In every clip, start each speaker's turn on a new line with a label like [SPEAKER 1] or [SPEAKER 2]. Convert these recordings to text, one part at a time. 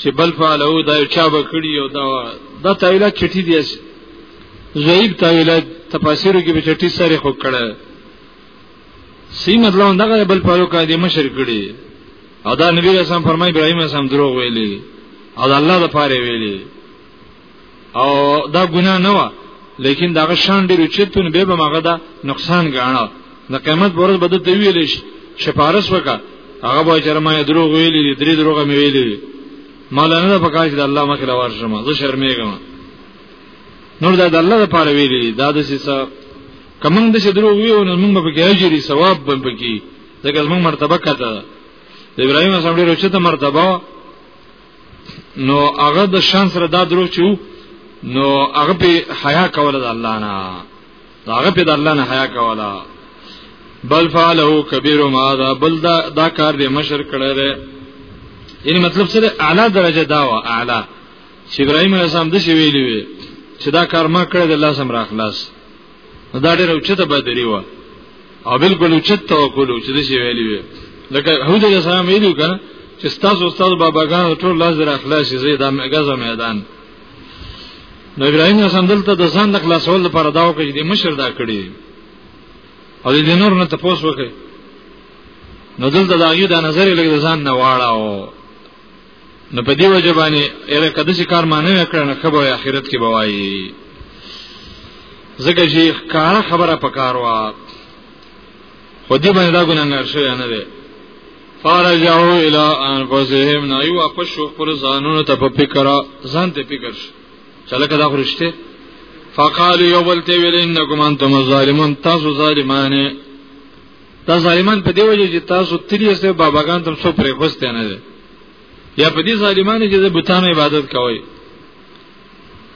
[SPEAKER 1] چې بل فعلو دا چا به کړی او دا دا تعویلات چټي دي زویب تعویلات تفاسیرو کې به چټي سره خو کړه سی مطلب دغه بل فعلو کا دي مشر کړی او دا نبی رسول فرمای ابراهیم اسلام دروغ ویلي او دا الله د پاره ویلي او دا ګناه نه و لیکن دا شان ډیر چتون به به ماغه دا نقصان غاڼه د قیامت ورځ به ته ویلې شي شپارس وکا هغه به چې ما دروغ ویلې دي درې دروغ مې ویلې مال نه ده پکاش د الله مخې لور شم زه شرمېږم نور دا د الله لپاره ویلې دا د سیسه کمنګ د دروغ ویو نو موږ به کې اجر ثواب به پکې ځکه موږ مرتبه کته د ابراهیم اسلام ډیره چته مرتبه نو هغه د شان سره دا درو چو نو هغه په حیا کوله د الله نه هغه په د الله نه حیا کوله بل فعلو کبیر ما دا بل دا, دا کار دې مشر کړی دی یعنی مطلب سره اعلی درجه دا و اعلی چې ابراهیم علیه السلام د شی ویلی وی چې دا کار ما کړی د الله سم را خلاص نو دا ډېر اوچته بدري و او بالکل اوچت توکل چې د شي ویلی وي لکه هود علیه السلام ویلو کنه چې تاسو استاد باباګان ټول لاس در اخلاص شي زید امګز میدان نو ابراهیم حسن دلته د ځان د خلاصول لپاره دا وکړي د مشر دا کړی او د نور نه تاسو وکړي نو دلته دا غي د نظر لګ د ځان نه واړه او نو په دې وجه باندې یره کده چې کار معنی وکړ نه خبره آخرت کې بوایي زکه چې کار خبره پکار وا خو دې باندې دا ګناګار شوی نه دی فارجعوا الى انفسهم نه یو په شو پر ځانونو ته په فکر ځان ته فکر شي چلکه دا خرشته فقالوا یو بلته ویل انکم انتم ظالمون تاسو ظالمانه دا ظالمان په دی وجه چې تاسو تری سه باباګان تم سو پرې خوست نه دي یا په دې ظالمانو چې د بتانو عبادت کوي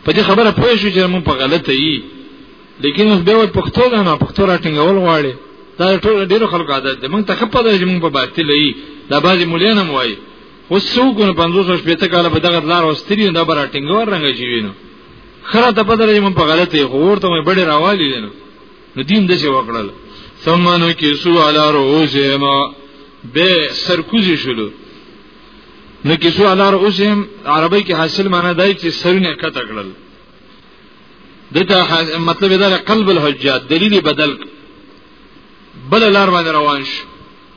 [SPEAKER 1] په دې خبره پوه شو چې موږ په غلطه یي لیکن اوس به پښتو دا نه پښتو راټینګول غواړي دا ټول ډیرو خلکو عادت دي موږ ته خپه ده چې موږ په باطل یي دا بعضی مولان هم وایي اوس څو کو 500 شپته کاله په دغه لار واستری دا بر راټینګول رنګ شي وینو خره ته پدره موږ په غلطه یي خو ورته مې بډې راوالي دي نو دین د څه وکړل ثم نو کې سو علی رؤوسهم به سرکوزي شلو نو کې سو علی رؤوسهم عربی کې حاصل معنی دای چې سرونه کته کړل دته مطلب دا قلب الحجات دلیل بدل بل لار باندې روان شو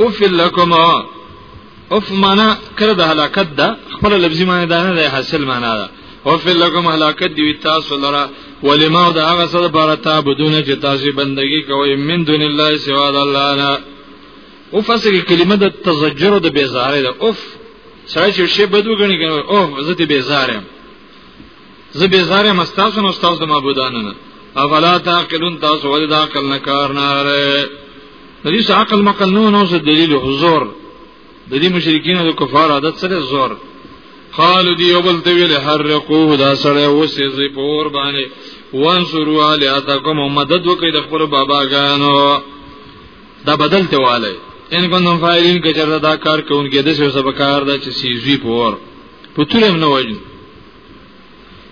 [SPEAKER 1] اوف لکم اوف معنا کړه د هلاکت ده خپل لفظي معنی ده نه ده حاصل معنا ده اوف لکم هلاکت دی تاسو لره ولما او د هغه څه لپاره تعبدون چې تاسو بندگی کوئ من دون الله سوا د الله نه او فصل کلمه د تزجر او د بیزاره ده اوف سره چې شی بدو غنی کنه اوف زه ته بیزاره زه به زاره مستاسو نو استاد د معبودانو نه افلا تعقلون تاسو ولې د عقل نه کار نه لرئ د دې عقل مقل نو نو څه دلیل حضور د دې مشرکین او کفار عادت سره زور قالو دی یو بل ته ویل حرقوه دا سره اوسې زی پور باندې وانصروا الیاتکم مدد وکړي د خپل باباګانو دا بدل ته والي ان کوم فایلین کې چرته دا کار کوونکی د څه سبا کار د چې سیزوی پور پتورم نه وایي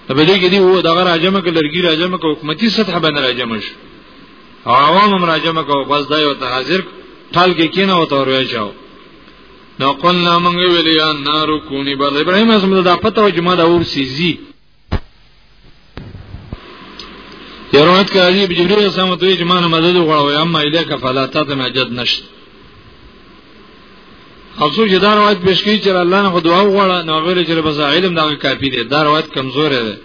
[SPEAKER 1] ته به دې کې دی وو دغه راجمه کې لرګي راجمه کې حکومتي سطح باندې راجمه شو او عوام هم راجمه کو بس دا یو ته حاضر ټال کې کینه او تور ویچاو نو قلنا من ویل یا نار کونی بر ابراهیم اسم دا پته و جمعه دا ور سیزی یروت کاری بجبریل سمته جمعه مدد غواړو اما الیک فلا تاتم اجد نشد افسوس چې دا روایت پیش کړي چې الله نه دعا وغواړه نو ویل چې بس علم دا کافی دی دا روایت کمزور دی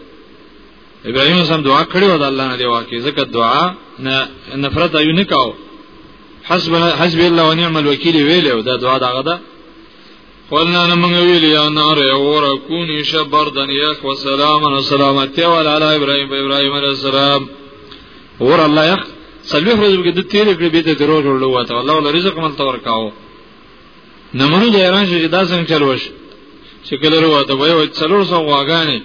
[SPEAKER 1] ابراهیم سم دعا کړې و د الله نه دی واکې ځکه دعا نه نفرت ایو نه کاو حسب حسب الله ونعم الوکیل ویل او دا دعا دغه ده قلنا نمغ ویل یا نار اور کونی شبردن یخ و سلام و سلامتی و علی ابراهیم ابراهیم علیہ السلام ور الله یخ سلوی ورځو کې د تیر کړې به ته درو جوړلو وته الله ول رزق مل تور کاو نمرود ایران شي دا څنګه چلوش چې کله وروته وای وای څلور سو واغانې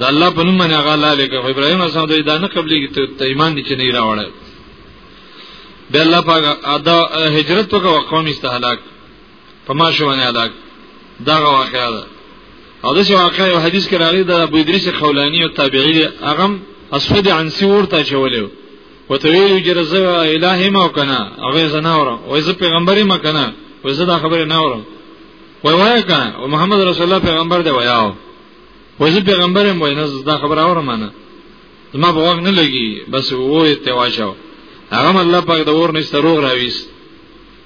[SPEAKER 1] د الله په نوم باندې هغه لاله کې ابراهيم اسلام دوی دا نه قبلي کې ته ایمان دي چې نه راوړل به الله پاک ادا هجرت وکړه قوم استهلاک په ما شو نه علاق دا واقعا ده او دغه واقعا یو حدیث کې راغلی دا ابو ادریس خولانی او تابعی دی اغم اسود عن سور ته چولیو وته ویل چې رزه الهی ما کنه هغه زناوره وای زه پیغمبري ما کنه وای زه دا خبره نه اورم وای وای کنه او محمد رسول الله پیغمبر دی وایاو وای زه پیغمبر مې نه زه دا خبره اورم نه ما په وخت نه لګي بس وای ته واچاو هغه الله پاک د اور نه ستروغ راويست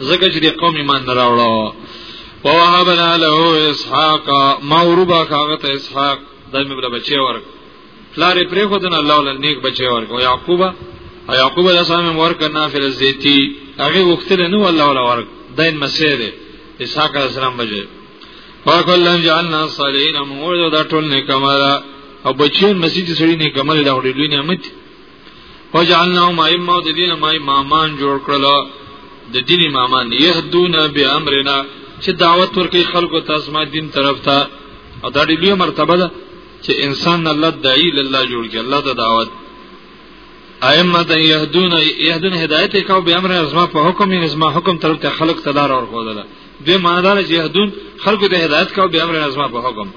[SPEAKER 1] زګه چې د قوم ایمان نه راوړو ووهبنا له اسحاق ما وربا کاغه ته اسحاق دایمه بل بچي ورک پلار یې پرې خو دن الله ول نیک بچي ورک او یعقوب او یعقوب له سامم ورک نه فل زیتی هغه وختل نو الله ول ورک دین مسیره اسحاق علیہ السلام بجې فکلن جعلنا صالحین مورد دا ټول نیکمرا او بچیون مسجد سړي نیکمرا دا وړي لوی نعمت وجعلناهم ائمه او د دین ما امامان جوړ کړل د دین امامان يهدون بامرنا چې دعوت ورکړي خلکو ته اسما دین طرف ته او دا ډېر مرتبه ده چې انسان الله دای الله جوړ کړي الله ته دعوت ائمه د يهدون يهدون هدایت کاو به امر ازما په حکم یې ازما حکم طرف ته خلق تدار اور خو ده به معنی دا چې يهدون خلق ته هدایت کاو به امر ازما په حکم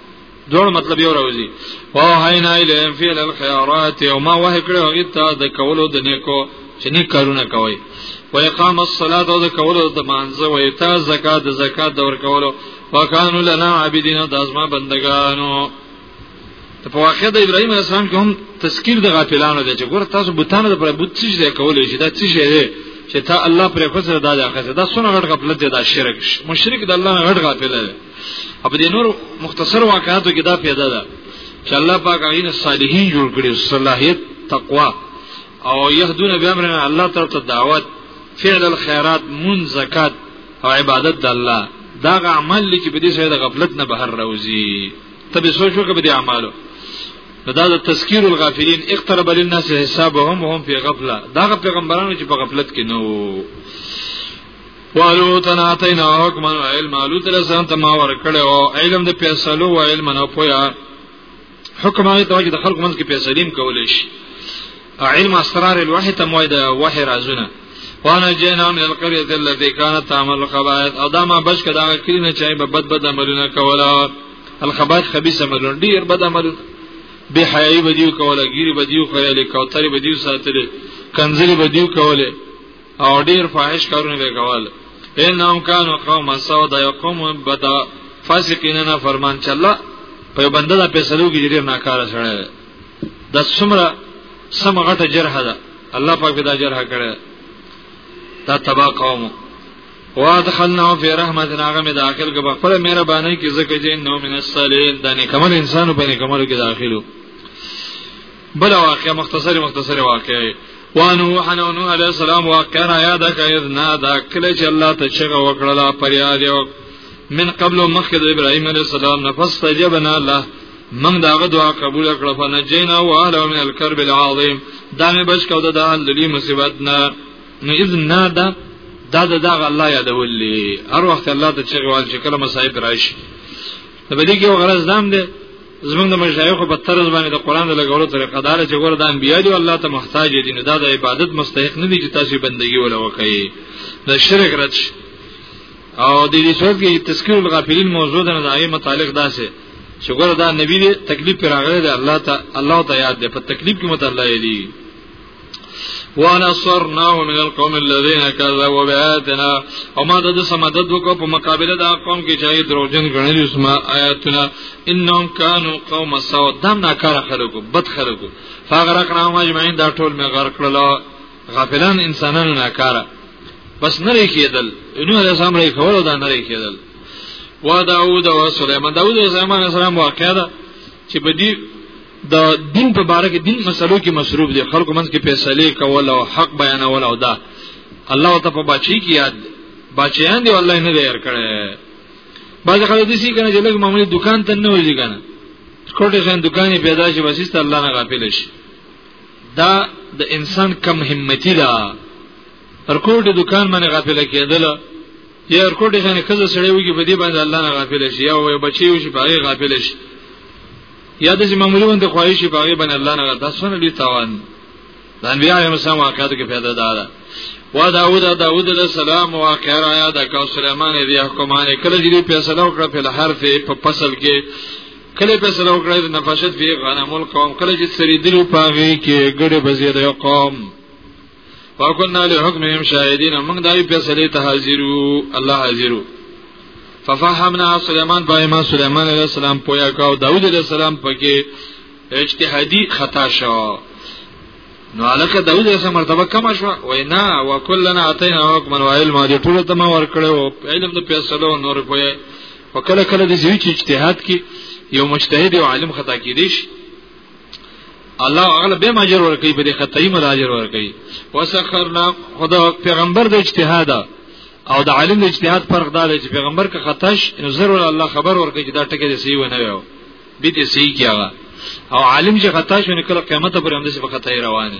[SPEAKER 1] دوړ مطلب یو راوځي وهینا الیهم فعل الخيرات او ما وه کړو غیتا د کولو د نیکو چې نیک کارونه کوي و اقام الصلاه او د کولو د مانزه و ایتا زکات د زکات د ور کولو وکانو لنا عابدین د ازما بندگانو ته په واقع د ابراهیم اسلام کې هم تذکیر د غافلانو دی چې ګور تاسو بوتانو پر بوت څه ځای کولای شي دا څه شي دی چې تا الله پر خو سره دا ځای دا سونه غټ غفلت دی دا شرک مشرک د الله غټ غافل دی په دې نور مختصر واقعاتو کې دا پیدا ده چې الله پاک عین صالحین جوړ کړي صلاحیت تقوا او يهدون بامرنا الله تعالی ته دعوت فعل الخيرات من زکات او عبادت د الله دا عمل لکه په دې سره د غفلت نه بهر راوځي ته به سوچو کې به دې اعمالو دا د تذکیر الغافلین اقترب للناس حسابهم وهم فی غفله دا پیغمبرانو چې په غفلت کې نو والو تنا تینا حکم او علم الو تر ځان ته ما ور کړو او علم د فیصلو او علم نه پویا حکم هغه ته چې د خلق منځ کې فیصلیم کولې شي علم اسرار الوحی ته موید وحی رازونه وانا جنا من القريه التي كانت تعمل الخبائث او دا ما بچ کدا کړی نه چای به بد بد عملونه کولا الخبائث خبيث عملونه ډیر بد عملونه به حیاي بدیو کولا ګيري بدیو خیالي کوتري بدیو ساتلې کنزلي بدیو کوله او ډیر فاحش کارونه به کول انهم کانوا قوم سو دا یو قوم بدا فاسقین نه فرمان چې الله په یو بنده د پیسلو کې ډیر ناکاره شړی دا څومره سم غټه جرح ده الله پاک به دا جرح کړی دا تبا قوم وادخلنا فی رحمتنا هغه می داخل کو خپل مهرباني کې زکه چې نو من الصالحین دا نیکمل انسانو په نیکمل کې داخلو بل واقع مختصر مختصر واقع وانو حنو نو علی السلام واقعا یاد کړه نه دا کله چې الله ته چغه وکړه پریاد یو من قبل مخکې د ابراهیم علی السلام نه فاستجبنا له من داغه دعا قبول کړه فنجینا واهله من الكرب العظیم دا مې بچ کو د للی مصیبت نه نو اذن نادا دا دا دغه الله یادولې هر وخت الله ته چغه وال چې کله مصايب راشي نو بده کې غرض دام دی زمونږ د مشایخو په طرز باندې د قران د لګولو طریقه دار چې ګور د انبیاء دی الله ته محتاج دي نه دا د عبادت مستحق نه دي چې تاسو بندگی ولا وکړي د شرک رچ او د دې څوک کې تذکر الغافلین موضوع ده نه دایي متعلق ده سه چې ګور دا نبی دی تکلیف پر راغلی دی الله ته الله ته یاد دی په تکلیف کې متعلق دی ونصرناه من القوم الذين كذبوا بآياتنا وما د سمدد وکړو په مقابله د قوم کې چې دروژن غنل اسما آیاتنا انهم كانوا قوم سوء دم ناکاره خلکو بد خلکو فغرقناهم اجمعين دا ټول مې غرق کړل غافلان انسانانو ناکاره بس نه کېدل انو د سم ری کول دا نه کېدل و داوود او سليمان داوود او سليمان سلام واقعا چې په دې د دین په باره کې دین مسلو کې مصروف دي خلکو منځ کې فیصله کول او حق بیانول او دا الله ته په بچی کې یاد بچیان دی والله نه دی کړی باز خلک دي سي کنه چې لږ معمولی دکان ته نه وځي کنه کوټه ځان دکانې پیدا شي وسیست الله نه غافل شي دا د انسان کم همتی ده پر کوټه دکان باندې غافل کېدل یا ورکوټ شان کزه سړی وږي په دې باندې الله نه غافل شي یا وای بچي وي چې باغې غافل شي یا د معمولی وند خواهش باغې باندې الله نه غافل تاسو نه دي تاوان د انبیاء علیهم السلام واقعاتو کې پیدا دارا و داوود داوود علیہ السلام واقعا آیا د کو سليمان دی حکمانه کله چې فیصله وکړه په حرف په فصل کې کله فیصله وکړه د نفشت فی غنم القوم کله چې سری دلو پاغي کې ګډه بزیده قوم وکنا له حکمهم شاهدین موږ دای په سلی ته حاضرو الله حاضرو ففهمنا سليمان بایما سليمان عليه السلام پویا کاو داوود عليه السلام پکې اجتهادي خطا شو نو الکه داوود عليه السلام مرتبه کم شو وینا وکلنا اتینا حکما و علم دې ټول ته ما ورکړو علم د فیصلو نور پوی وکړه کله دې چې اجتهاد کې یو مجتهد او عالم خطا کیدی شي الله هغه به ماجر ورکړي په دې خطای مراجر ورکړي وسخرنا خدا پیغمبر د اجتهاد او د عالم د اجتهاد فرق دا دی چې پیغمبر که خطاش نو ضرور الله خبر ورکړي چې دا ټکی دی صحیح ونه وي به دې صحیح کیږي او عالم چې خطاش ونه کړه قیامت پر هم دې په خطای روانه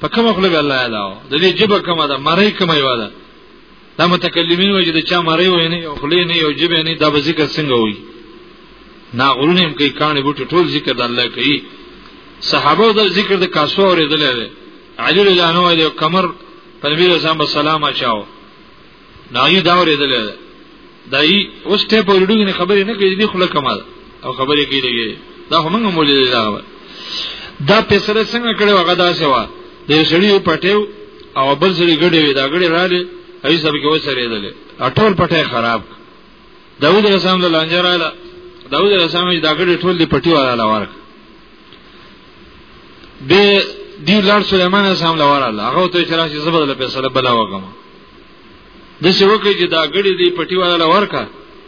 [SPEAKER 1] په کومه خلک الله اعلی د دې جبه کومه ده مری کومه یو ده دا متکلمین وایي د چا مری وایي نه یو خلی نه یو جبه نه دا به ذکر څنګه وایي نا غرونه هم کوي کانه بوټي ټول ذکر د الله کوي صحابه د ذکر د کاسو اورېدل دي علي رضی الله عنه کمر په نبی رسول الله سلام اچاو نه یو دا ورېدل ده دای اوس ته په ویډیو کې خبرې نه کوي دې خله کمال او خبرې کوي دې دا هم موږ مولې دا دا پیسې څنګه کړو هغه دا سوا د سړی پټیو او بل سړی ګډې وي دا ګډې رااله هي سب کې وسرې دلې اټول پټه خراب داوود رسام له لانجه رااله داوود رسام دا ګډې ټول دې پټیو رااله ورک به دی لار سليمان السلام لوراله هغه ته چې راشي زبر له پیسې بلا وګم د څه وکړي چې دا غړي دی پټي والا ورکا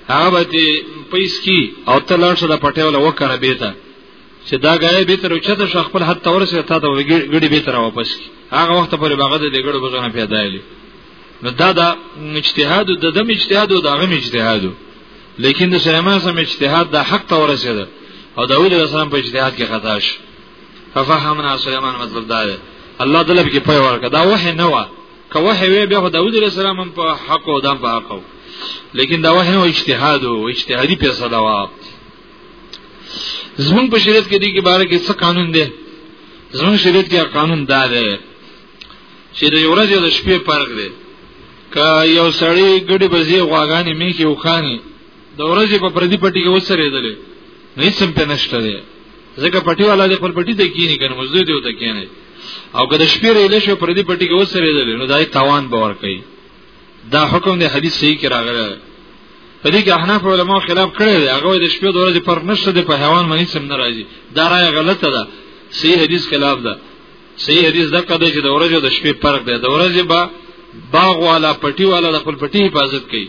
[SPEAKER 1] هغه به ته پیس کی او ته لاړ شه د پټي والا وکړه به ته چې دا غړي به تر چته شخ خپل حد تور سره تا ته غړي به تر واپس کی هغه وخت پورې باغ د غړو بزنه پیدا دی نو دا دا اجتهاد د دم اجتهاد او د غم اجتهاد لیکن د سليمان سم اجتهاد د حق ته ورسېده او داوود علیه السلام په اجتهاد کې خطا شو ففهمنا سليمان مطلب دا دی الله دلته کې پوي ورکړه دا وحي نه و که وحی وی بیا داوود علیه السلام هم په حق او دم په حق و لیکن دا وحی او اجتهاد او اجتهادي فیصله وا زمون په شریعت کې دې کې باره کې څه قانون دی زمون شریعت کې قانون دا دی چې د یو ورځې د شپې فرق دی که یو سړی ګډي بزی غواګانې میږي او خاني د ورځې په پردي پټي کې وسرېدلې نه هیڅ هم په نشته دی ځکه پټي والا دې پر پټي ته کینی کنه مزدور دی ته کینی او که د شپې ریل شو پردي پټي کې وسرېدلې نو دای تاوان باور کوي دا حکم دی حدیث صحیح کې راغلی په دې کې احناف علماء خلاف کړی دی هغه د شپې د ورځې پر نشته دی په حیوان باندې سم ناراضي دا رائے غلطه ده صحیح حدیث خلاف ده صحیح حدیث دا کده چې د ورځې او د شپې فرق دی د ورځې با باغ والا پټي والا د خپل پټي حفاظت کوي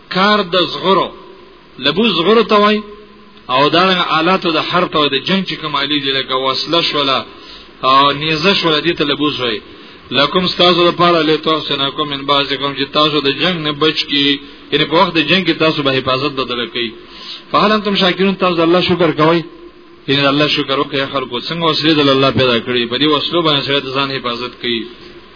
[SPEAKER 1] کار د زغرو لبو زغرو ته وای او دا آلات د حرب او د جنگ چې کوم علی دی لکه وسله شولا او نیزه شولا دي ته لبو زوی لکم تاسو لپاره له تاسو نه کوم ان باز کوم چې تاسو د جنگ نه بچ کی یعنی په وخت د جنگ کې تاسو به حفاظت بدل کړئ فهل انتم شاکرون تاسو د الله شکر کوئ یعنی الله شکر وکړئ خلکو څنګه وسیله د الله پیدا کړی په دې وسلو باندې سره ځان حفاظت کړئ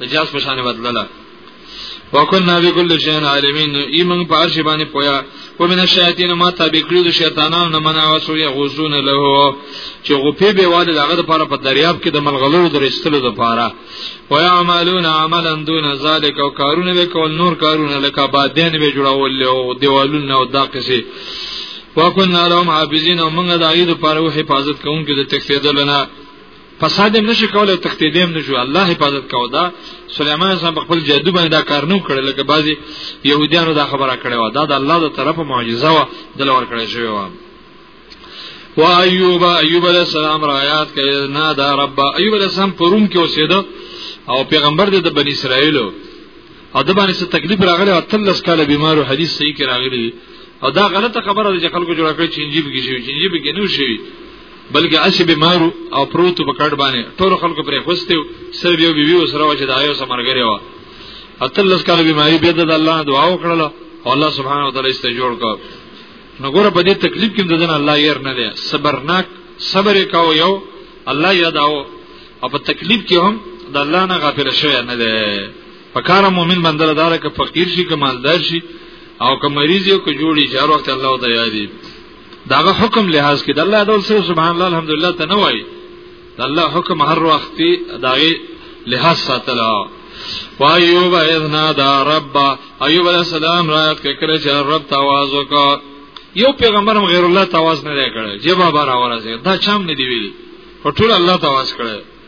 [SPEAKER 1] نجاس په شان بدلله وکنا بكل شيء عالمين ایمن په ارش باندې پویا ومن الشیاطین ما تابع کړو د شیطانانو نه منع وسو یا غوسون له چې غپی به والد هغه لپاره په دریاب کې د ملغلو درستلو لپاره ويعملون عملا دون ذلك او کارونه به کول نور کارونه لکه بادین به جوړول او دیوالونه او داقسي وکنا لهم حافظین او موږ د ایدو لپاره حفاظت کوونکو د تکفیدلنا فساد هم نشي کولای تختیدې هم نشو الله حفاظت کاوه دا سليمان صاحب په خپل جادو باندې دا کار نه کړل لکه بعضي يهوديانو دا خبره کړې و دا د الله د طرفه معجزه و د لور کړې شوی و و ایوب ایوب علیہ السلام رایات کړي نه دا رب ایوب علیہ السلام پروم کې اوسېده او پیغمبر د بنی اسرائیلو او د باندې څه تکلیف راغلی او تلس کاله بیمار او حدیث صحیح کې راغلی او دا غلطه خبره ده چې خلکو جوړ کړی چې انجیب کې شي چې انجیب کې نه شي بلکې اسی بیمار او پروت په کډ باندې ټول خلکو پرې خوسته سر یو بیبي او سره واشه د آیو سمرګری و اتلس کاله بیماری به د الله دعا وکړه او الله سبحانه وتعالى است جوړ کړ نو ګوره په دې تکلیف کې ددن الله ير نه دی صبرناک صبر کاو یو الله یاداو او په تکلیف کې هم د الله نه غافل شوی نه دی پکاره مؤمن بندر دار که فقیر شي که مالدار شي او که مریض یو که جوړي چې هر وخت الله ته یادي داغه حکم لحاظ کې د الله ډول سره سبحان الله الحمدلله ته نه وایي د الله حکم هر وخت داغه لحاظ ساتلا وایوب اذنا دا رب ایوب علیہ السلام رات کې کړه چې رب تواز وکړ یو پیغمبر غیر الله تواز نه کړ جواب را ورسې دا چم نه دی ویلي ټول الله تواز کړ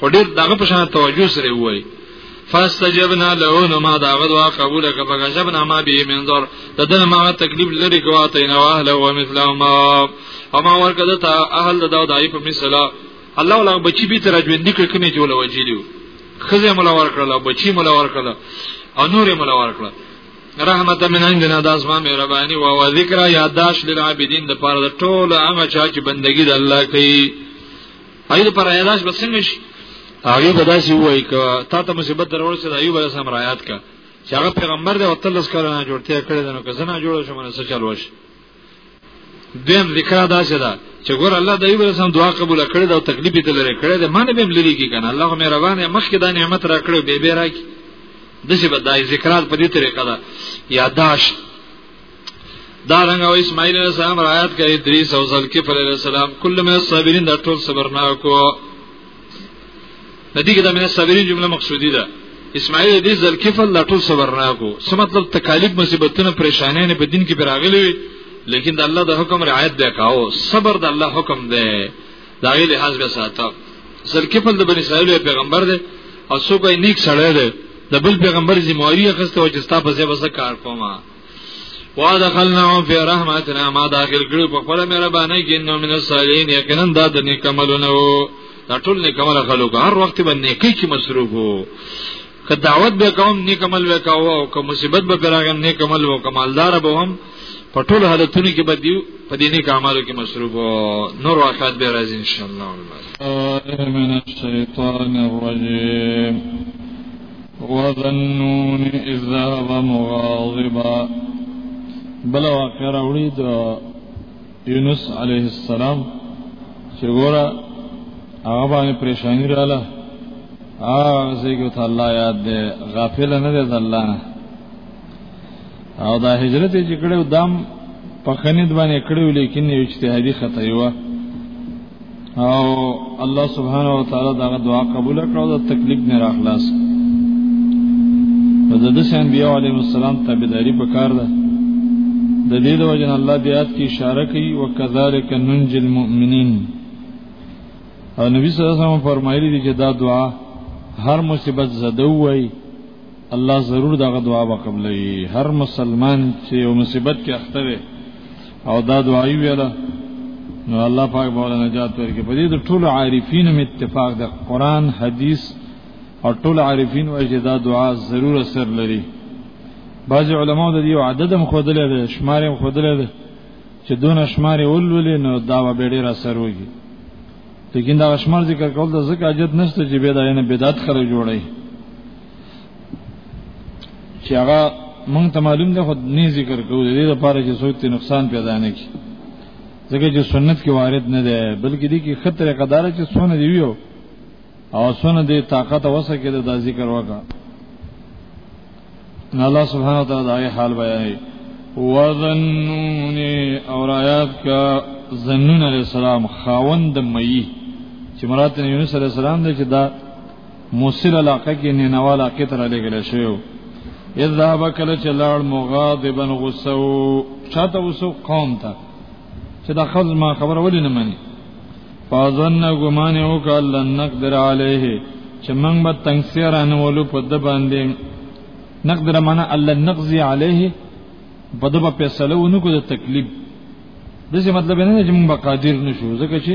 [SPEAKER 1] خو ډیر دغه په شان توجه سره وای فاستجبنا له نو ما دا غدوا قبول ک فغشبنا ما به منظر ددن ما تکلیف لري کواته نه واهله و مثله ما او ما ورکده تا اهل داو دای په مثلا الله ولا بچی به تر ژوند کې کمی جوړ وجیلو خزه مولا ورکړه بچی مولا ورکړه او نور مولا ورکړه رحمت من عندنا د اسماء مهرباني او ذکر یاداش للعابدین د پاره د ټول هغه چا چې بندگی د الله کوي هغه لپاره علاج به څنګه شي هغه به داسې وایي ک تا ته مصیبت درول چې د ایوب علیه السلام رایات کا چې هغه پیغمبر دی او تلس کلونه جوړتیا کړی دی نو که زنه جوړ شو منسه چلو شي دیم ذکر دا څه ده چې ګور الله د ایوب سم دعا قبول کړې دا تکلیف دې لري کړې ده معنی به لري کی کنه الله مهربان دی مخکې دا نعمت را کړو به به راکی دغه به دای ذکرات په دې طریقه ده یاداشت دا رنګ او اسماعیل علیہ السلام آیات کې ادریس او ذوالکفل علیہ السلام کله مې صابرین د ټول صبر نه کو ندی کې د مې صابرین جمله مقصودی ده اسماعیل ادریس ذوالکفل د ټول صبر نه کو څه مطلب تکالیف مصیبتونه پریشانې نه په دین کې براغلي وي لیکن د الله د حکم رعایت دی کاو صبر د الله حکم دی دا غي لحاظ به ساته ذوالکفل د بنی اسرائیل پیغمبر دی او څوک یې نیک سړی دی د بل پیغمبر ذمہ واری اخیسته او چې تاسو په ځای وسه کار کومه وادخلناهم فی رحمتنا ما داخل کړو په خپل مهرباني کې نو من الصالحین یقینا دا د نیکملونه وو دا ټول نیکمل خلکو هر وخت باندې کې کې مصروف وو که دعوت به کوم نیک عمل وکاو او که مصیبت به راغم نیک عمل وکاو مالدار به هم په ټول حالتونو کې به دیو په دې نیک اعمالو کې مصروف نور واقعات به راځي ان شاء الله
[SPEAKER 2] من الشیطان الرجیم وذنون اذا ومغاضبا بل واقع راوړي د یونس علیه السلام چې ګوره هغه باندې پریشانی رااله هغه زیګو ته الله یاد دی غافل نه دی الله نه او دا هجرت چې کړو دام په خنید باندې کړو لیکن یو اجتهادي خطا یو او الله سبحانه و تعالی دا دعا قبول کړو دا تکلیف نه راخلاص د دې سن بیا علی السلام تابعداري پکار ده د دې د وجه الله بیات کی اشاره کوي وکذالک ننج المؤمنین او نبی صلی الله علیه وسلم فرمایلی دی چې دا دعا هر مصیبت زده وای الله ضرور دغه دعا وقبلې هر مسلمان چې یو مصیبت کې اخته وي او دا دعا یې ویله نو الله پاک به ول نجات ورکړي په دې د ټولو عارفین هم اتفاق ده قران حدیث او ټول عارفین وایي چې دا دعا ضرور اثر لري بعض علما د دې عدد هم خودل دي شمار هم خودل دي چې دون شمار اولولې نو دا به ډیر اثر وږي لیکن دا شمار ذکر کول د زکه اجد نشته چې به دا نه بدعت خره جوړي چې هغه مونږ ته معلوم ده خو نه ذکر کوو د دې لپاره چې څوک ته نقصان پیدا نه کړي ځکه چې سنت کې وارد نه ده بلکې دې کې خطر قدار چې سونه دی ویو او سونه دې طاقت وسه کې دا ذکر وکړه نو الله سبحانه وتعالى دا حال بیانوي وظنوني اور آیات کا ظنون علیہ السلام خاوند مئی چې مراد یونس علیہ السلام دی چې دا موصل علاقه کې نینوا علاقه تر لګل شو اذهب کله چې لاړ مغاضبا غصو چاته وسو قوم ته چې دا خزم ما خبر ولې نه مني فاظن غمان او کال نقدر عليه چې موږ به تنگسیر ان ولو په د باندې نقدر معنا الله نقضي عليه په د په فیصله ونکو د تکلیف دغه مطلب نه چې موږ به قادر نشو ځکه چې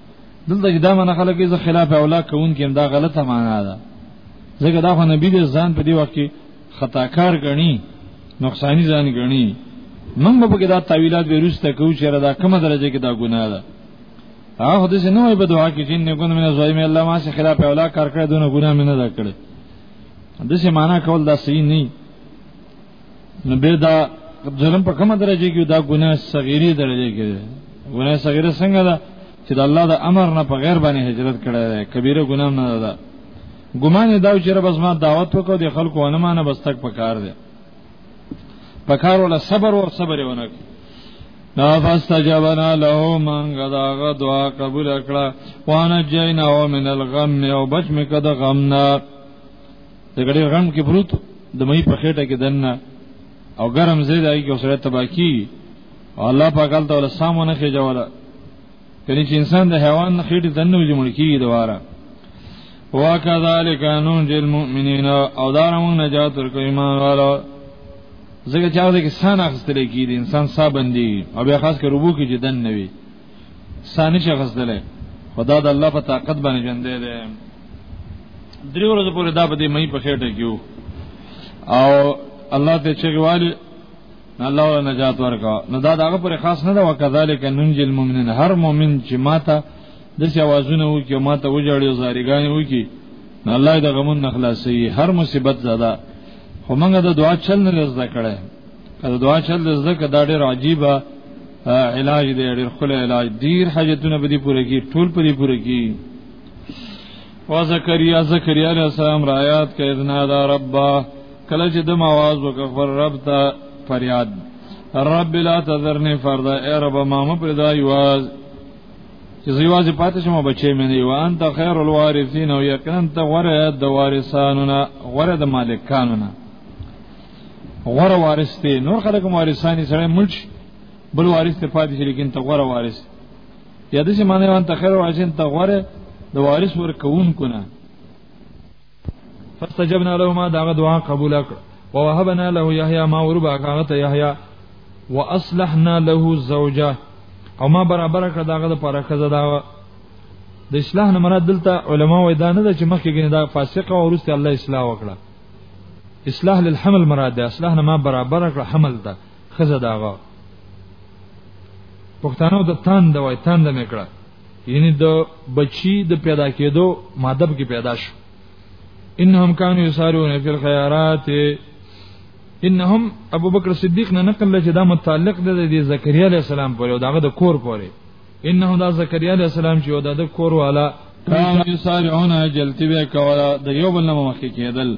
[SPEAKER 2] دلته چې دا معنی خلک یې خلاف اولا کوون کې دا غلطه معنا ده ځکه دا خو نبی دې ځان په دې وخت کې خطاکار غني نقصانی ځان غني موږ به کې دا تعویلات وروسته کوو چې دا کومه درجه کې دا ګناه ده هغه د سينو په دعا کې چې نه ګونه منه زویم الله ما سره خلاف اولا کار کړ دونه ګناه منه دا کړ د سه معنا کول دا صحیح نه نو به دا ظلم په کومه درجه کې دا ګناه صغیری درجه کې ده ګناه صغیره څنګه ده چې د الله د امر نه په غیر باندې هجرت کړی ده کبیره ګناه نه ده ګمان دا چې رب زما دعوت وکړو د خلکو ونه مانه بس تک پکار ده پکار ولا صبر او صبر ونه نا فاستجبنا له من غداغه دعا قبول کړه وانا جینا من الغم او بچ مکه د غم نه د ګډې غم کې بروت د مې په خېټه کې دنه او ګرم زید آی کې سره تباکی او الله پاک ال تعالی سامونه کې جوړه کله چې انسان د حیوان خېټه دنه جوړ کیږي دواره وکذالک ننجی المؤمنین او دارمون نجات ورکو ایمان والو زګه چاو دې کې سان اخستل کیږي انسان صاحب اندي او بیا خاص کر ربو کې جدن نوي ثاني چې غزدلې خدا د الله په طاقت باندې ژوندې ده درې ورځې پورې دا په دې مې په خېټه کېو او الله ته چې والی الله ول نجات ورکا نو دا دغه پر خاص نه ده وکذالک ننجی المؤمنین هر مؤمن چې ماته د څه आवाजونه وو کې ماته وجړیو زاریګان وو کې الله د غمون نخلاصي هر مصیبت زده خو موږ د دعا چل نه زده کړه کله دعا چل د زده کړه دا ډېر عجیبه علاج دی ډېر خل علاج ډیر حاجتونه به دي پوره کی ټول په دې پوره کی او زکریا زکریا علیہ السلام رایات کید نادا ربا کله چې د مواز وکړ رب ته فریاد رب لا تذرنی فردا اے رب ما مپردا یواز چې زیوازې پاتې شم بچې مې نه یو انت خیر الوارثین او یقینا ته غره د وارثانو نه غره د مالکانو نه غره وارث دی نور خلک وارثانی سره ملک بل وارث ته پاتې شي لیکن ته غره وارث یا د څه معنی وانت خیر الوارثین ته غره د وارث ور کوون کنه فاستجبنا له ما داغه دعا قبول کړ ووهبنا له يحيى ما وربا هغه ته يحيى واصلحنا له زوجه او ما برابر کړ داغه د پاره خزه دا د اصلاح نه مراد دلته علما وای دا نه ده چې مخکې ګنې دا فاسق او ورسته الله اصلاح وکړه اصلاح للحمل مراد ده اصلاح نه ما برابر کړ حمل ده خزه داغه پښتانو د تان د وای تان د میکړه یعنی د بچی د پیدا کېدو ماده کې پیدا شو انهم كانوا يسارعون في الخيارات انهم ابو بکر صدیق نه نقل چې دا متعلق دی د زکریا علی السلام پورې او داغه د کور پورې انه دا زکریا علی السلام چې دا د کور والا کانوا يسارعون جلتی به کولا د یو بل نه مخکې کېدل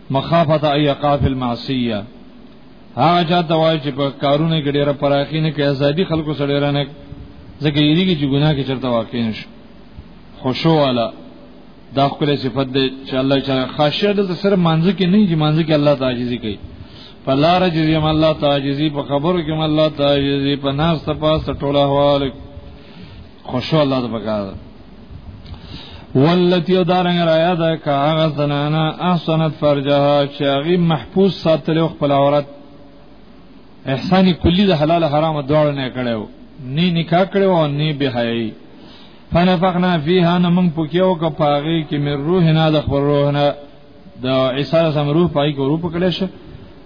[SPEAKER 2] مخافت ایقا فی المعصیه هغه چا ته وایي چې په کارونه کې ډیره پراخی نه کوي ازادي خلکو سره ډیره نه ځکه یریږي چې ګناه کې چرته واقع نشي خوشو والا دا خپل صفت دی چې الله تعالی خاصه ده سره مانځ کې نه چې مانځ کې الله تعجزي کوي په لار جزي هم الله تعجزي په خبرو کې هم الله تعجزي په ناس ته پاس ټوله حوالک خوشو الله د پکار ولتی دارنګ رایا ده کا هغه زنانا احسنت فرجها چې هغه محفوظ ساتل او خپل عورت احسان کلی د حلال حرام دواړو نه کړو نه نکاح کړو او نه بهای فنفقنا فیها نمن پکیو کا پاغي کې مې روح نه د خپل روح نه د عیسی سم روح پای کو روح پکړې شه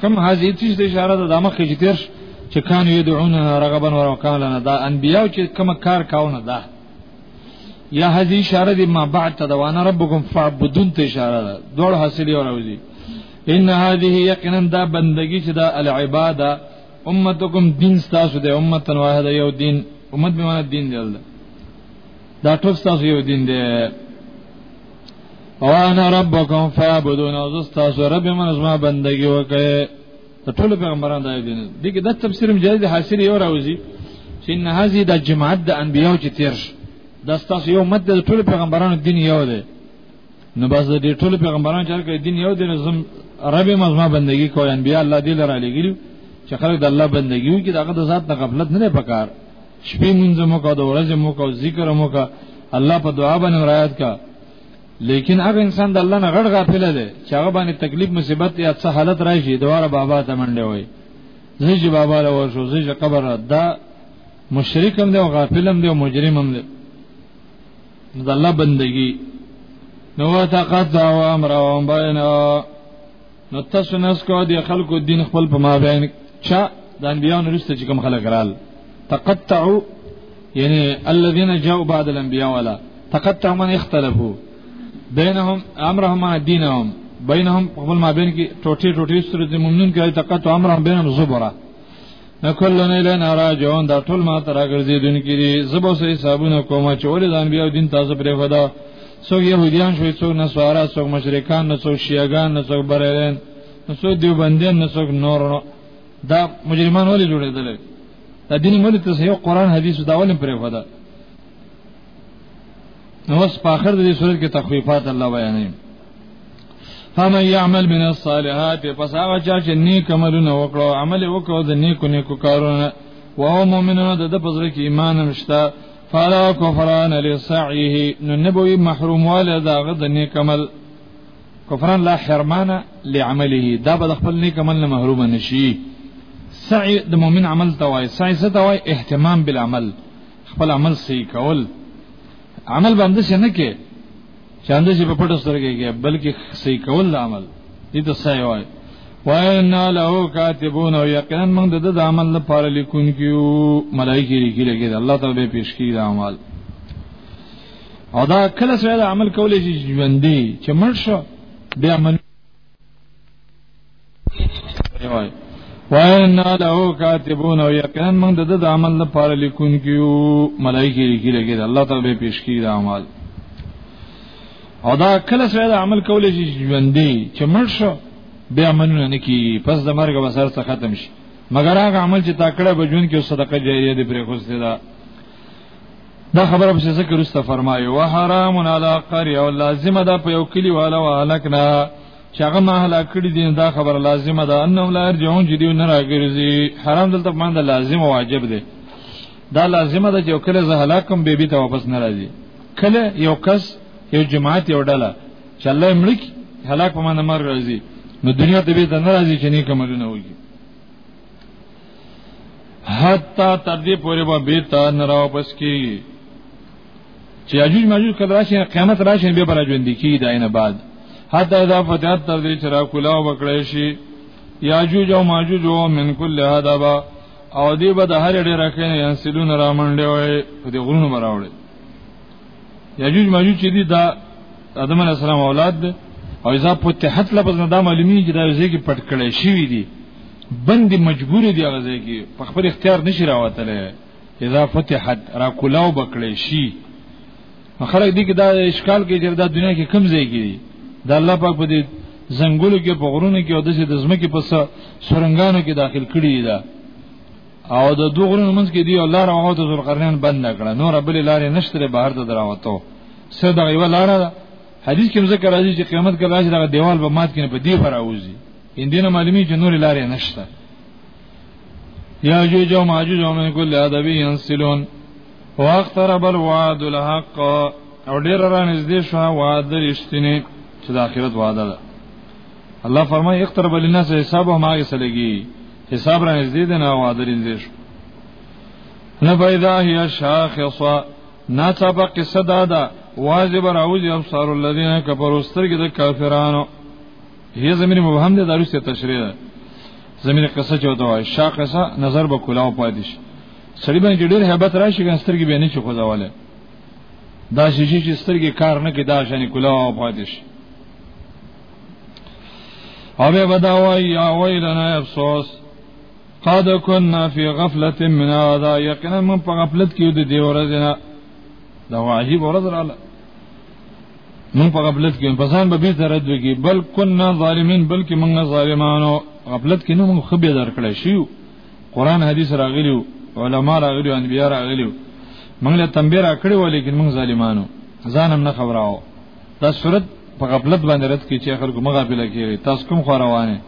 [SPEAKER 2] کم هذه تیز د اشاره د دمه کې تیر چې کان یدعون رغبا و رکانا دا انبیاء چې کوم کار کاونه دا یا هذه اشاره د ما بعد ته دا وانا ربکم فعبدون ته اشاره ده دوړ حاصل یو راوځي ان هذه یقینا دا بندگی چې دا العباده امتکم دین تاسو د امتن واحد یو دین امت به معنی دین دی دا ټول تاسو یو دین دی وانا ربکم فعبدون او زستا سو رب من زما بندگی وکړي ته ټول پیغمبران دا دي دغه د تفسیر مجاهد حاصل یو راوځي چې ان هذه د جماعت د انبیو چې تیر شي دا ستاسو یو مد د ټول پیغمبرانو دین یو دی نو بس د ټول پیغمبرانو چې هر دین یو دی نو زم رب من زما بندگی کوي انبیا الله دې لره لګیلو چې خلک د الله بندگی وکړي داغه د ذات نه غفلت نه پکار شپې مونږ مو کو د ورځې مو کو ذکر مو کو الله په دعا باندې رايات کا لیکن هغه انسان د الله نه غړ غافل دی چې هغه باندې تکلیف مصیبت یا څه حالت راشي دواره بابا ته منډه وای زیج بابا له ورشو زیج قبر دا مشرک هم دی او غافل هم دی او مجرم هم دی د الله بندگی نو تا قد دا و امر و بینه نو تاسو نس کو دی خلکو دین خپل په ما بین چا د انبیانو رسته چې کوم خلک رال تقطعوا یعنی الذين جاءوا بعد الانبیاء ولا تقطعوا من اختلفوا بینهم امرهم مع دینهم بینهم خپل ما بین کې ټوټي ټوټي سره د مؤمنین کې تقطع امرهم بینهم زبره نکلن الینا راجعون دا ټول ما ترا ګرځیدونکي دي زبو سه حسابونه کوم چې ولې د انبیو دین تاسو پرې خدا څوک يهوديان شوي څوک نصارا څوک مشرکان نه څوک شیعاګان نه څوک بریلین نه څوک دیوبندیان نه څوک نور دا مجرمان ولې جوړېدل دا دین مولې ته یو قران حدیث دا ولې پرې خدا نو اوس په اخر د دې صورت کې تخفیفات الله بیانوي فمن يعمل من الصالحات پس هغه چا چې نیک عملونه وکړو عمل وکړو د نیکو نیکو کارونه وهو مؤمن د د پزړه کې ایمان مشتا فلا کفران لسعيه نو نبوي محروم والا دا غد نیک عمل کفران لا حرمان لعمله دا به خپل نیک عمل نه محروم نشي سعي د مؤمن عمل توای سعي څه توای اهتمام بالعمل خپل عمل صحیح کول عمل باندې څنګه کې چاند چې په پټو سترګې کې بلکې صحیح کول د عمل دې ته صحیح وای واینا له کاتبون او یقینا موږ د د عمل لپاره لیکون کیو ملایکی لیکل کې الله تعالی به پیش کړي د عمل او دا کله سره عمل کولې چې ژوندې چې مرشه بیا من واینا له کاتبون او یقینا موږ د د عمل لپاره لیکون کیو ملایکی لیکي لګي الله تعالی به پیش کړي د عمل او دا کله سره د عمل کولې چې ژوندې چې مړ شو بیا منونه نه کی پس د مرګ وسر څخه ختم شي مګر هغه عمل چې تا کړه به ژوند کې صدقه جاریه دې پرې خوسته ده دا خبره په ذکر است فرمایو وحرام علی قريه او لازمه ده په یو کلی والا وهلکنا چې هغه ما هلاک کړي دي دا خبره لازمه ده انهم لا يرجعون چې دوی نه راګرځي حرام دلته باندې لازم او واجب دی دا لازمه ده چې کله زه هلاک کوم بیبي ته واپس نه راځي کله یو کس یو جماعت یو ډله چې الله یې ملک هلاک په معنی مر راځي نو دنیا ته به نه راځي چې نیک عملونه وکړي حتی تر دې پورې به بیت نه راوپس کیږي چې یاجوج ماجوج کله راشي قیامت راشي به پر ژوند کی داینه بعد حتی اذا فتحت تر دې چې را کولا وکړې شي یاجوج او ماجوج او من کل هدابا او دی به د هر ډیر کنه انسلون را منډه وي په دې غرونو مراوړي یاجوج ماجوج چې دی دا آدم علی السلام اولاد دی او اذا فتحت لفظ نه دا معلومی چې دا ځای کې پټ کړی شوی دی بند مجبور دی هغه ځای کې په خپل اختیار نشي راوتلی اذا فتحت را کولاو بکړې شي خلک دي کې دا اشکال کې چې دا دنیا کې کم ځای کې دي دا الله پاک په دې زنګولو کې په غرونو کې او د دې زمکه په سرنګانو کې داخل کړي دي دا او د دوه غرونو منځ کې دی الله راوه ته ذل قرنین بند کړه نور بل لارې نشته بهر ته دراوته سره دا یو لار ده حدیث کې ذکر راځي چې قیامت کې راځي دا دیوال به مات کینې په دی فراوزي اندینه معلومی چې نور لارې نشته یا جو جو ماجوج ومن کل ادبی ینسلون واقترب الوعد الحق او ډیر را نږدې شو وعد رښتینی چې د آخرت وعده ده الله فرمایي اقترب للناس حساب هم هغه سلګي حساب را نږدې ده نه وعده رنځې شو نه پیدا هي شاخصه نه څه قصه ده واجب راوځي ابصار الذين كفروا سترګې د کافرانو یې زمير مبهم دی دا رسته تشریح ده زمير قصه چوته وای شا قصه نظر به کلاو پاتې شي سړي باندې ډېر hebat راشي ګان سترګې به نه چي خوځواله دا شي چې سترګې کار نه کې دا شنه کلاو پاتې شي او به بداوي یا ویلنا افسوس قد كنا في غفله من هذا یقینا من په غفلت کې د دې ورځې نه دا واجب ورځ رااله من په غفلت کې په ځان به به درد وږي بل كنا ظالمين بلکې موږ ظالمانو غفلت کې نو موږ خبي درکړې شو قران حديث راغلي علماء راغلي انبيار راغلي موږ له تنبيه راکړي ولیکن موږ ظالمانو ځان هم نه خبراو دا صورت په غفلت باندې رات کې چې خلکو مغه بل کېږي تاسو کوم خو روانه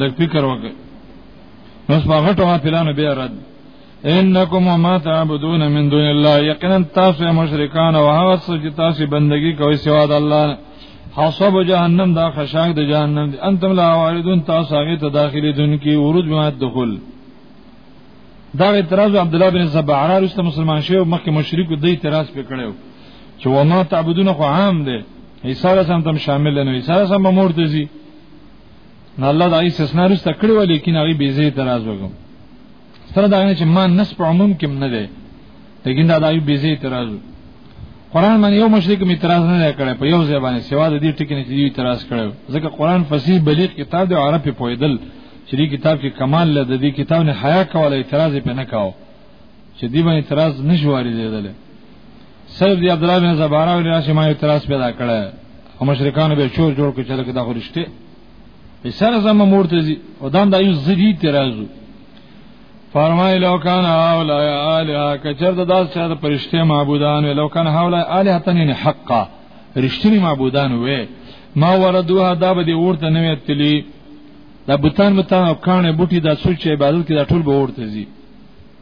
[SPEAKER 2] لږ فکر وکړئ نو څنګه ټول پلان به رد انکم وما تعبدون من دون الله یقینا تاسو مشرکان او هغه څه چې تاسو بندگی کوئ سوا د الله نه حسب جهنم دا خشاک د جهنم دي انتم لا واردون تاسو هغه ته داخلي دن کې ورود ما دخول دا اعتراض عبد الله بن زبعرا رست مسلمان شوی او مخکې مشرک د اعتراض په کړو چې وما تعبدون خو عام دي عیسی رسام تم شامل نه عیسی رسام مرتضی نه الله دا یې سسنا رست کړو لیکن هغه بيزي اعتراض وکړ سره دا چې ما نس په عموم کې نه دی لیکن دا دایو بیزه اعتراض قرآن باندې یو مشرک می اعتراض نه کړی په یو ځای باندې سوا د دې ټکی نه چې اعتراض کړو ځکه قرآن فصیح بلیغ کتاب دی عرب په پویدل چې دې کتاب کې کمال له دې کتاب نه حیا کوله اعتراض په نه کاو چې دې باندې اعتراض نشواري دیدل صرف دی عبد الله بن زبارا ولې راشي ما اعتراض پیدا کړی او مشرکان به چور جوړ کړي چې دا خو رښتیا په سر زمو مورته زی او دان دا یو زری ترازو فرمای لو کان اولا الہ کچر د داس چا د پرشته معبودان لو کان اولا الہ تنین حقا رشتنی معبودان وې ما وردوها دا به دی ورته نه وتلی دا بوتان متان او کانه بوټي دا سوچ عبادت کې دا ټول به ورته زی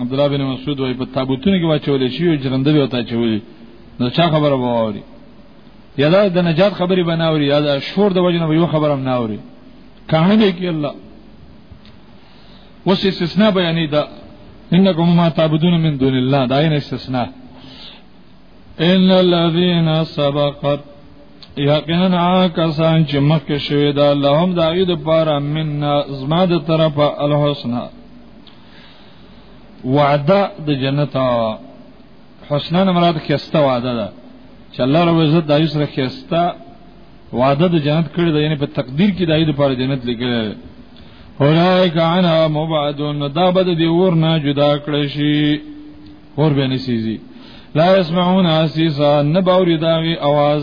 [SPEAKER 2] عبد الله بن مسعود وای په تابوتونو کې واچول شي جرنده به وتا چولې نو چا خبره ووري یا دا د نجات خبرې بناوري یا دا شور د وجنه یو خبره هم ناوري کانه دې کې الله وس استثناء بیانې دا انکم ما تعبدون من دون الله دا نه استثناء ان الذين سبقت یقینا کسان چې مخکې شوی دا لهم دا غي د پاره من زما د طرفه الحسنا وعده د جنت حسنا مراد کېسته وعده ده چې الله رب عزت دایو سره کېسته وعده د جنت کړی ده یعنی په تقدیر کې دایو لپاره جنت لیکل اولائک عنها مبعدون دا بد دی ور نه جدا کړی شي اور به نسیزي لا يسمعون حسیسا نباوری داوی आवाज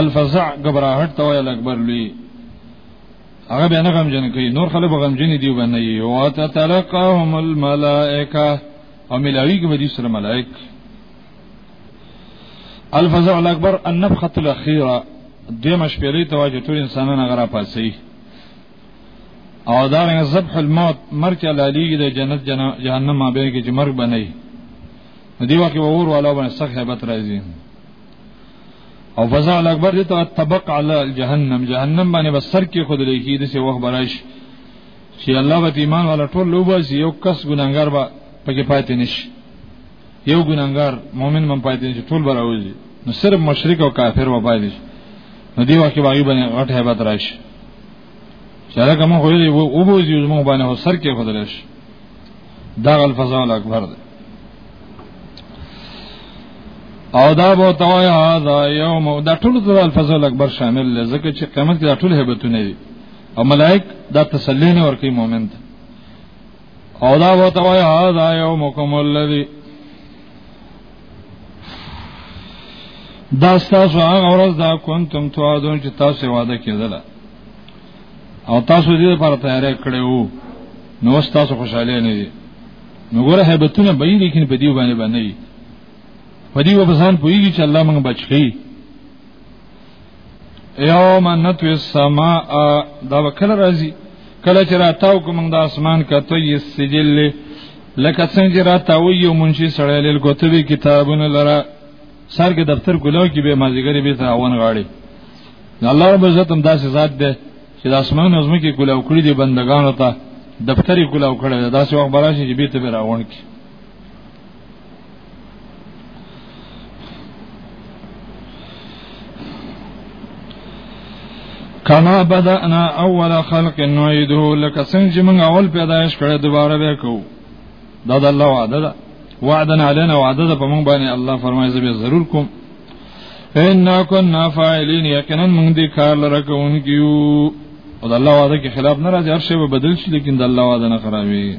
[SPEAKER 2] الفزع غبرهټ ته ویل اکبر لوی هغه به نه غمجن کوي نور خلک غمجن دي باندې یو اته تلقاهم الملائکه او ملاوی کې بدی سره ملائک الفزع الاکبر النفخه الاخيره دیمه شپېلې ته واجه ټول انسانانو غره پاسي او دا رنګ ذبح الموت مرچ لالیږي د جنت جهنم مابین کې چې مرګ بنئ دی وخت به ور والا باندې سخت hebat راځي او فزع الاکبر دې ته طبق علی جهنم جهنم باندې بسر کې خود لکی دې سه وخت براش چې الله به ایمان والا ټول لوباسي یو کس ګناګار به پکې پاتې نشي یو ګناګار مؤمن من پاتې نشي ټول براوځي نو صرف مشرک او کافر و پاتې نو دی وخت باندې غټ hebat راشي شاله کوم خو یې او بو زیو زمو باندې سر کې خدلش دا غل فزال اکبر ده او دا به توای هاذا یوم دا ټول د فضل اکبر شامل دی ځکه چې قیامت کې دا ټول هیبتونه دي او ملائک دا تسلی نه ورکوي مؤمن ته او دا وته وای هاذا یومکم الذی دا تاسو هغه ورځ دا کنتم توعدون چې تاسو وعده کېدله او تاسو دې لپاره تیاری کړی وو نو تاسو خوشاله نه دي نو ګوره هیبتونه به یې لیکن په دې باندې باندې په دې وبزان پوېږي چې الله موږ بچی یوم نتوی السماء دا وکړه راځي کله چې راتاو کوم د اسمان کته یې سجل لکه څنګه چې راتاو یو منشي سړی لیل کوتوي کتابونه لره سر کې دفتر ګلو کې به مازیګری به تاون غاړي الله رب عزت هم داسې ذات ده چې د اسمان او زمکه ګلو کړی دی بندگانو ته دفتر ګلو کړی داسې وخت براشي چې بیت به راون کی کما بدأنا اول خلق نعيده لکه څنګه چې موږ اول پیدایش کړه دوباره به کوو دا د الله وعده ده وعدنا علينا وعده ده په موږ باندې الله فرمایي زه به ضرور کوم ان كنا فاعلين یقینا موږ دې کار لره کوونکیو او د الله وعده کې خلاف نه راځي هر شی به بدل شي لیکن د الله وعده نه خرابوي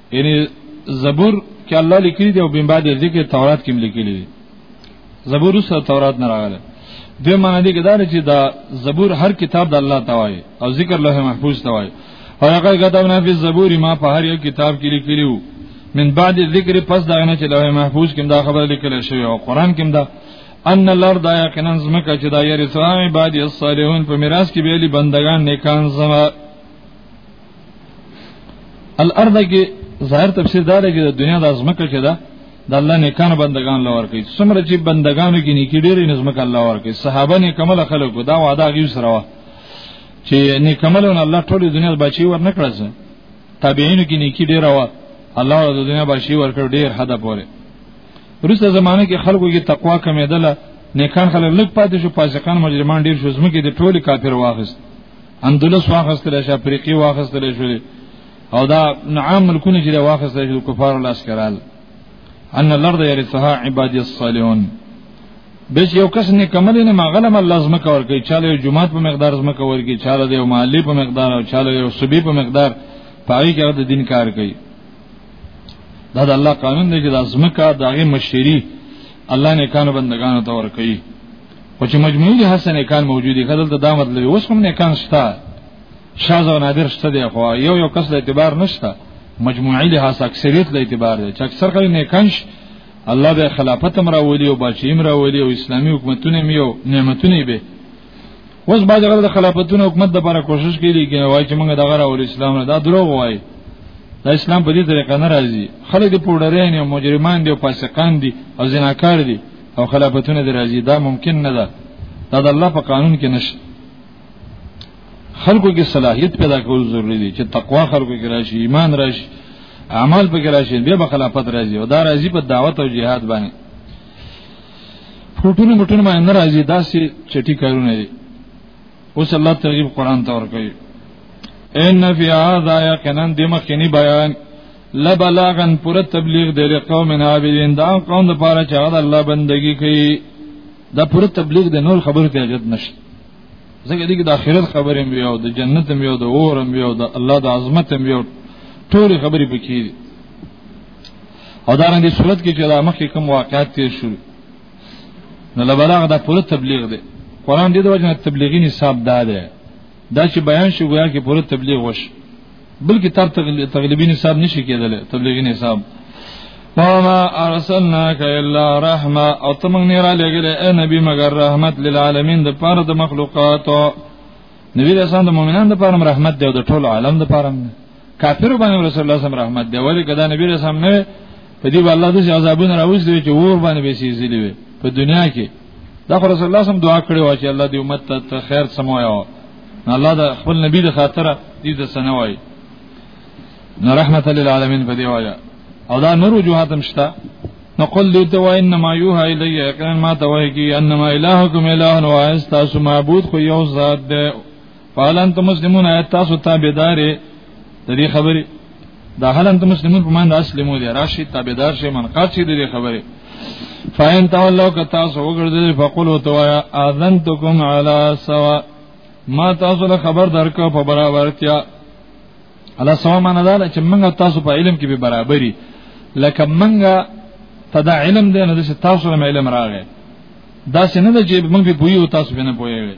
[SPEAKER 2] یعنی زبور کې الله لیکلی دی او بن بعد ذکر تورات کې لیکلی دی زبور سره تورات نه راغله د معنی دی کدار چې دا زبور هر کتاب د الله توای او ذکر لوح محفوظ توای او هغه کتابونه په زبور ما په هر یو کتاب کې لیکلیو من بعد ذکر پس دا نه چې لوح محفوظ کې دا خبره لیکل شوی او قران کې دا ان الارض یقینا زمکه چې دا یې رسوامي بعد الصالحون په میراث کې بیلی بندگان نیکان زما الارض کې ظاهر تفسیر دا دی چې د دنیا د ازمکه چې ده د الله نیکانو بندگان لور کوي څومره چې بندگانو کې نیکی ډېرې نظمک الله ور کوي صحابه نه کمل خلکو دا وعده غي سره وا چې نه کملونه الله ټول دنیا بچي ور نه کړځ تابعین کې نیکی ډېر وا الله د دنیا بچي ور کړ ډېر حد پوره روسه زمانه کې خلکو کې تقوا کمېدله نیکان خلک لږ پاتې شو فاسقان مجرمان ډېر شو زمکه د ټول کافر واغست اندلس واخستل شو افریقي واخستل شو او دا نعام ملکونه چې واخستل شو کفار لاس کرال ان الارض يرثها عبادي الصالحون بس یو کس نه کمل نه مغلم الله زما کور کوي چاله یو جمعات په مقدار زما کور کوي چاله یو مالی په مقدار او چاله یو سبي په مقدار پای کې د دین کار کوي دا د الله قانون دی چې د زما کا دغه مشری الله نه کانو بندگانو تور کوي او چې مجموعي دي حسن کان موجودي کله ته دا مطلب اوس کوم نه کان شته شاز او نادر شته دی خو یو یو کس له اعتبار نشته مجموعي له حس اکثریت له اعتبار دی چې اکثر کله نه کانش الله به خلافت امر اولی او بچی امر اولی او اسلامي حکومتونه میو نعمتونه به اوس باید غره د خلافتونو حکومت د لپاره کوشش کړي کې وای چې موږ د غره او اسلام نه دا دروغ وای دا اسلام په دې طریقه نه راځي خلک د پوډرین او مجرمان دي او فاسقان دي او زناکار دي او خلافتونه د راځي دا ممکن نه ده دا د الله په قانون کې نشته خلکو کې صلاحیت پیدا کول ضروری دي چې تقوا خلکو کې راشي ایمان راشي اعمال په کې راشي بیا به خلافت راځي او دا راځي په دعوت او جهاد باندې فوټونو مټونو باندې نه راځي دا سي چټي کارونه دي اوس الله ترغیب قران ته ورکوي ان فی هذا یقینا دمخنی بیان لبلاغن پر تبلیغ دی له قوم عابدین دا قوم د پاره چې هغه الله بندگی کوي دا پر تبلیغ د نور خبرو ته اجازه نشته ځکه دې کې د آخرت خبرې مې او د جنت مې او د اور مې او د الله د عظمت مې او ټول خبرې پکې دي او دا رنګه صورت کې چې دا مخکې کوم واقعات تیر شو نو لبلاغ دا پر تبلیغ دی قران دې د وجه تبلیغي نصاب دا دی دا چې بیان شو ګویا کې پر تبلیغ وشي بل کتاب تغلیبی نصاب نشي کېدل تبلیغی نصاب وما ارسلناك الا رحمه او تمنګ نه را لګل اے نبی مگر رحمت للعالمین د پاره د مخلوقات نبی رسول د مؤمنان د پاره رحمت دی او د ټول عالم د پاره کافر باندې رسول الله صلی رحمت دی ولی کدا نبی رسول نه په دې الله د عذابونو راوځي چې ور باندې به سي زیلی وي په دنیا کې دا رسول الله صلی الله علیه وسلم دعا کړې و چې الله دې امت ته خیر سموي الله د خپل نبی د خاطر دې د سنوي نو رحمت للعالمین په دی وایا او دا نور وجوهات هم شته نو قل دې ته وای انما یوه الی یقینا ما ته وای کی انما الهکم اله نو استاسو معبود خو یو ذات ده فالن ته مسلمون ایت تاسو تابعدارې د دې خبرې دا حال انت مسلمون په مان اسلمو دي راشي تابعدار شي من قاصي دي خبره فاین تولو که تاسو وګرځي فقلوا توایا اذنتکم علی سوا ما تاسو له خبر درکو په برابرتیا علی سوا معنی دا چې موږ تاسو په علم کې به برابرۍ لکه موږ ته دا علم دی نه چې تاسو له علم راغی دا څنګه چې موږ به بویو تاسو به نه پوهیږئ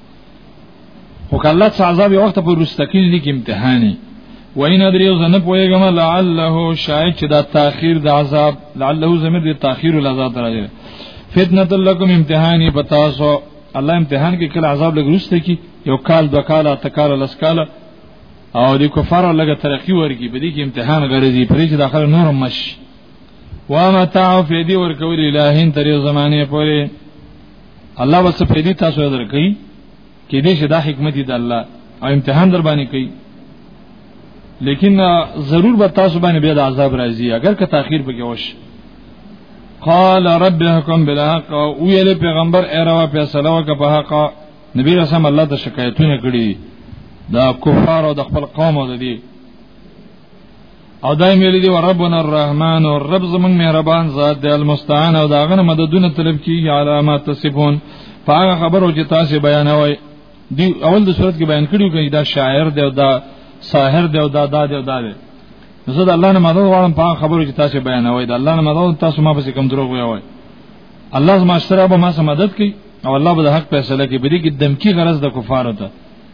[SPEAKER 2] خو کله چې عذاب وخت په رسته کې لیک امتحاني وین ادری او زنه پویګم لعله شاید چې دا تاخير د عذاب لعله زمیر د تاخير العذاب راځي فتنه لکم امتحاني بتاسو الله امتحان کې کله عذاب لګرسته کی یو کال دو کال تکال لس کال او د کفار لګه ترقی ورګي بده کې امتحان غرضی پرې چې داخله نور مش وما تعفدي ورکول الهین تر زمانه پورې الله وسه پیدي تاسو یې درکې کې دې شدا حکمت دې الله او امتحان در باندې کوي لیکن ضرور به تاسو باندې بیا د عذاب راځي اگر که تاخير پکې وش قال رب حکم بالحق او ویل پیغمبر ایروا فیصله وکړه په حق نبی رسول الله ته شکایتونه کړی دا کفار او د خپل قوم او د دې او دای ویل دی ربنا الرحمن او رب زمون مهربان ذات دی المستعان او داغه مددونه طلب کیږي علامات تصفون پاغه خبرو چې تاسو بیانوي دی اول د صورت کې بیان کړیو کې دا شاعر دی او دا ساحر دی او دا دا دی او دا دی زه د الله نه مدد غواړم پاغه خبرو چې تاسو بیانوي د الله نه مدد تاسو ما پسې کوم دروغ وایي الله زما سره به ما سره مدد کوي او الله به د حق فیصله کوي بری کې دمکی غرض د کفارو ته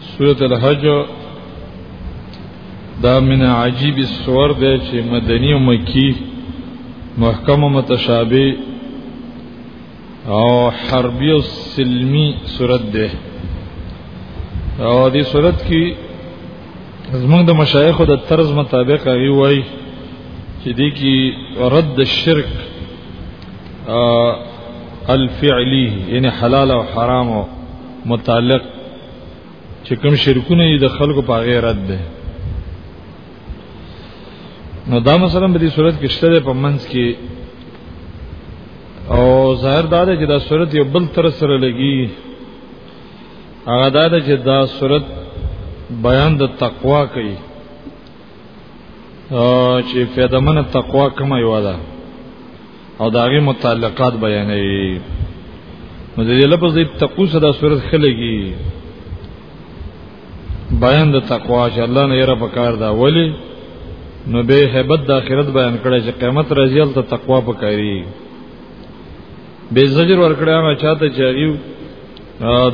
[SPEAKER 1] سورۃ الحج دا من عجیب السور ده چې مدنی او مکی محکم او متشابه او حربی او سلمی سورۃ ده او دې سورۃ کې زمونږ د مشایخو د طرز مطابق هغه وایي چې دې کې رد الشرک الفعلی یعنی حلال او حرام متعلق چې کوم شرکونه یې د خلکو په غیرت ده نو دا مثلا په دې صورت کې شته په منځ کې او ظاهر دا ده چې دا صورت یو بل تر سره لګي هغه دا ده چې دا صورت بیان د تقوا کوي او چې فیدمنه تقوا کومه یو ده او داغه متعلقات بیانوي نو د دې لفظ د تقوا سره د صورت خلګي بیان د تقوا چې الله نه یره پکار دا ولی نو به hebat د اخرت بیان کړي چې قیامت رضیل ته تقوا پکاري به زجر ور کړی ما چاته چاغیو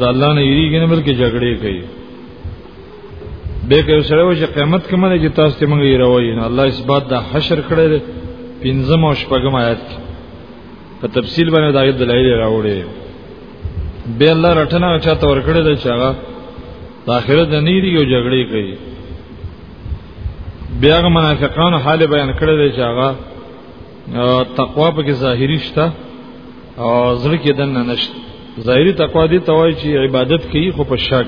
[SPEAKER 1] دا الله نه یریږي نه بلکې جګړې کوي به کې سره و چې قیامت کې مونږ چې تاسو ته مونږ یې راوایي نو الله اثبات د حشر کړی دی پنځم او شپږم آیات کې په تفصیل باندې دا د لایل راوړي به الله رټنه او چاته ورکړی دی چې هغه د آخرت د نیری یو جګړې کوي بیا منافقانو حال بیان کړی دی چې هغه تقوا په کې ظاهری شته او زړه کې دنه نشته ظاهری تقوا دي توای چې عبادت کوي خو په شک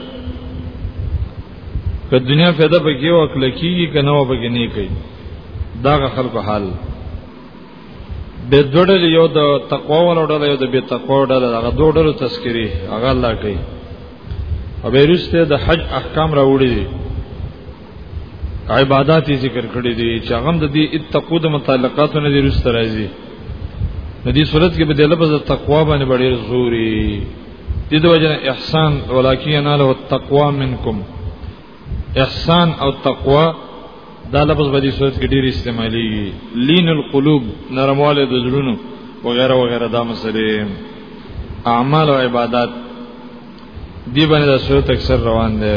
[SPEAKER 1] که دنیا فایده پکې او عقل کیږي کنه و پکې نه کوي دا خلکو حال به دوړل یو د تقوا ولړل یو د بی تقوا ډول هغه دوړل تذکری هغه الله کوي او بیرسته د حج احکام راوړي عبادت ذکر کړی دی چې هغه د دې اتقو د متعلقاتو نه دی رسته راځي د دې صورت کې به د لفظ تقوا باندې ډېر زوري د دې وجه احسان ولکه یناله التقوا منکم احسان او تقوا دا لفظ په دې صورت کې ډېر استعمالي لین القلوب نرمواله د زړونو وغیرہ وغیرہ دا مسلې اعمال او عبادت دی باندې د صورت اکثر روان دي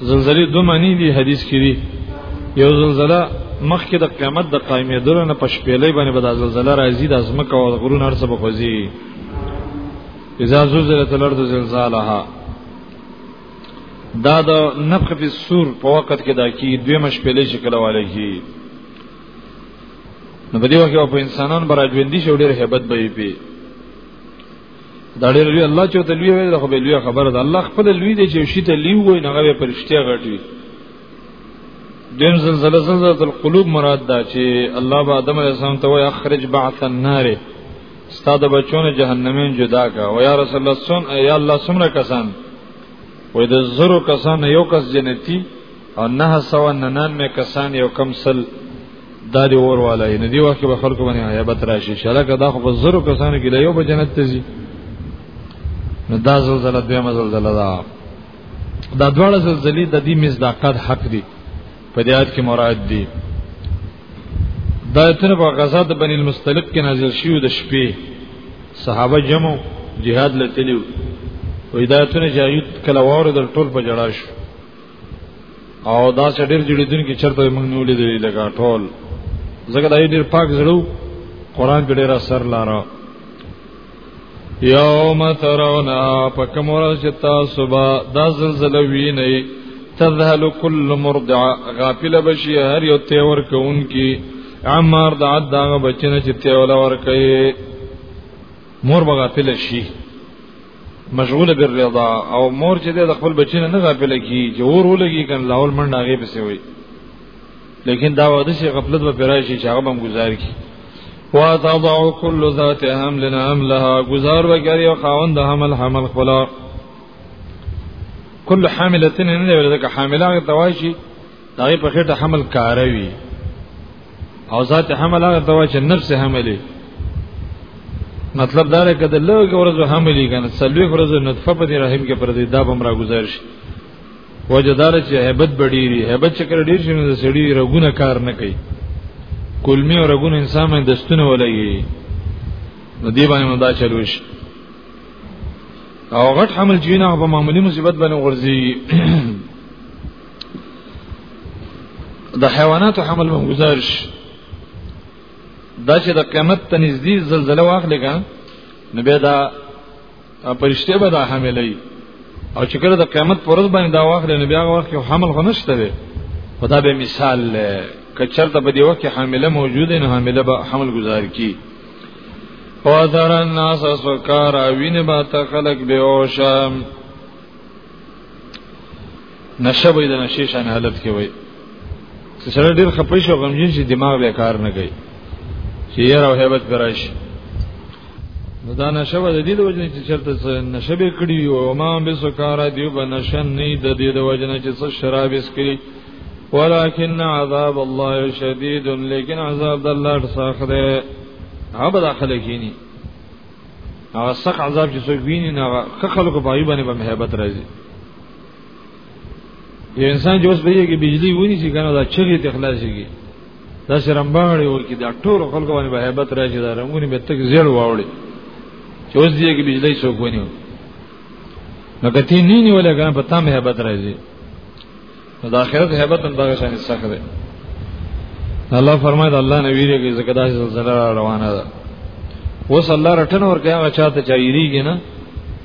[SPEAKER 1] زلزلې دوه معنی دي حدیث کې دي یو زلزلہ مخکې د قیامت د قائمېدل نه پښپېلې باندې به د زلزلہ راځي د ازمکه او غرونه هر څه به خوځي اذا زلزلت الارض زلزالها دا د نفخ په سور په وخت کې دا کی دوی مشپېلې شکل والے کی نو په دې وخت په انسانان برا ژوندۍ شو ډېر hebat به یې پی دا ډېر لوی الله چې ته لوی وي دا خو به لوی خبره ده الله خپل لوی دی چې شي ته لوی وي نه غوي پرشتیا غټي دیم زلزله زلزله القلوب مراد دا چې الله به آدم علیه السلام ته وای اخرج بعث النار استاد بچونه جهنمین جدا کا او یا رسول الله سن یا الله سمره کسان وې د زرو کسان یو کس جنتی او نه سو ننان مې کسان یو کم سل دا دی اور والا نه دی وخت به خلکو باندې هیبت راشي شلکه دا خو په زرو کسانو کې یو په جنت ته ځي نو دا زلزلہ دویمه زلزلہ دا
[SPEAKER 2] دا دواړه زلزلې د دې مصداقت حق دي په دې آیت کې مراد دي دا ایتونه په غزا د بنی المستلق کې نازل شیو د شپې صحابه جمع jihad لتلیو و هدایتونه جاهید کله واره د ټول په جړا شو او دا چې ډېر جوړېدون کې چرته موږ نیولې دی لګا ټول زګر دای ډېر پاک زړو قران کې ډېر اثر لاره یوم ترونا پکمور چې تاسو با دا زلزلہ ویني تذهل كل مرضع غافل بشي هر یو تیور کوونکی عمر د عد دغه بچنه چې تیول ور کوي مور بغافل شي مشغول بالرضا او مور چې د خپل بچی نه غافل کی چې اور ولګي کله لاول منډه هغه پسې وي لیکن دا وخت شي غفلت به پرایشي چې هغه بم گزار کی وتضع كل ذات حمل حملها گزار وکړي او خاوند حمل حمل خلا کل حاملتن نه ورته حامله تواشي دغه په خټه حمل کاروي او ذات حمل هغه ته وایي چې نفس حملي مطلب دا دی کده لږ ورځو حملي کنه څلوي ورځو نطفه په دې رحم کې پر دې دا بمرا گذار شي وجدار چې hebat بډيري hebat چې کړ ډیر شي نو سړي رګونه کار نه کوي کلمي او رګونه انسان باندې دستونه ولګي نو دی باندې دا چلو شي او غټ حمل جینا په معمولی مصیبت باندې ورځي د حیوانات حمل مون گزارش دا چې د قیامت ته نږدې زلزلہ واخلې کا نو بیا دا پرشته به دا حاملې او چې کله د قیامت پر ورځ باندې دا واخلې نو بیا هغه وخت یو حمل خو نشته دی خدا به مثال کچر ته په دی وخت کې حامله موجوده نه حامله به حمل گزار کی او در الناس سکارا وینه با ته خلق به اوشم نشه به د نشه شان حالت کې وای چې سره ډیر خپه شو غمجن شي دماغ به کار نه کوي چې یاره او hebat پراش نو دا نشه به د دې د وجنه چې چرته نشه به کړی او ما به سکارا دی به نشه نه د دې د وجنه چې څه شراب اسکري ولكن عذاب الله شديد لیکن عذاب د الله سخت دی هغه داخله کینی هغه سخت عذاب چې څوک ویني نه هغه خلکو په ایبانه به hebat راځي یو انسان چې اوس به یې کې بجلی ونی شي کنه دا چغې ته خلاصيږي دا شرمباړي ور کې دا ټول خلکو باندې هیبت راځي دا رنگونه به تک زیړ واوړي چې اوس دې کې بجلی څوک ونیو نو کتی نه نیول کنه په تام هیبت راځي دا آخرت هیبت هم دغه شان سخت دی الله فرمایي الله نبی ری کې زکه دا سلسله روانه ده اوس الله رټن ور کوي هغه چاته چایریږي نه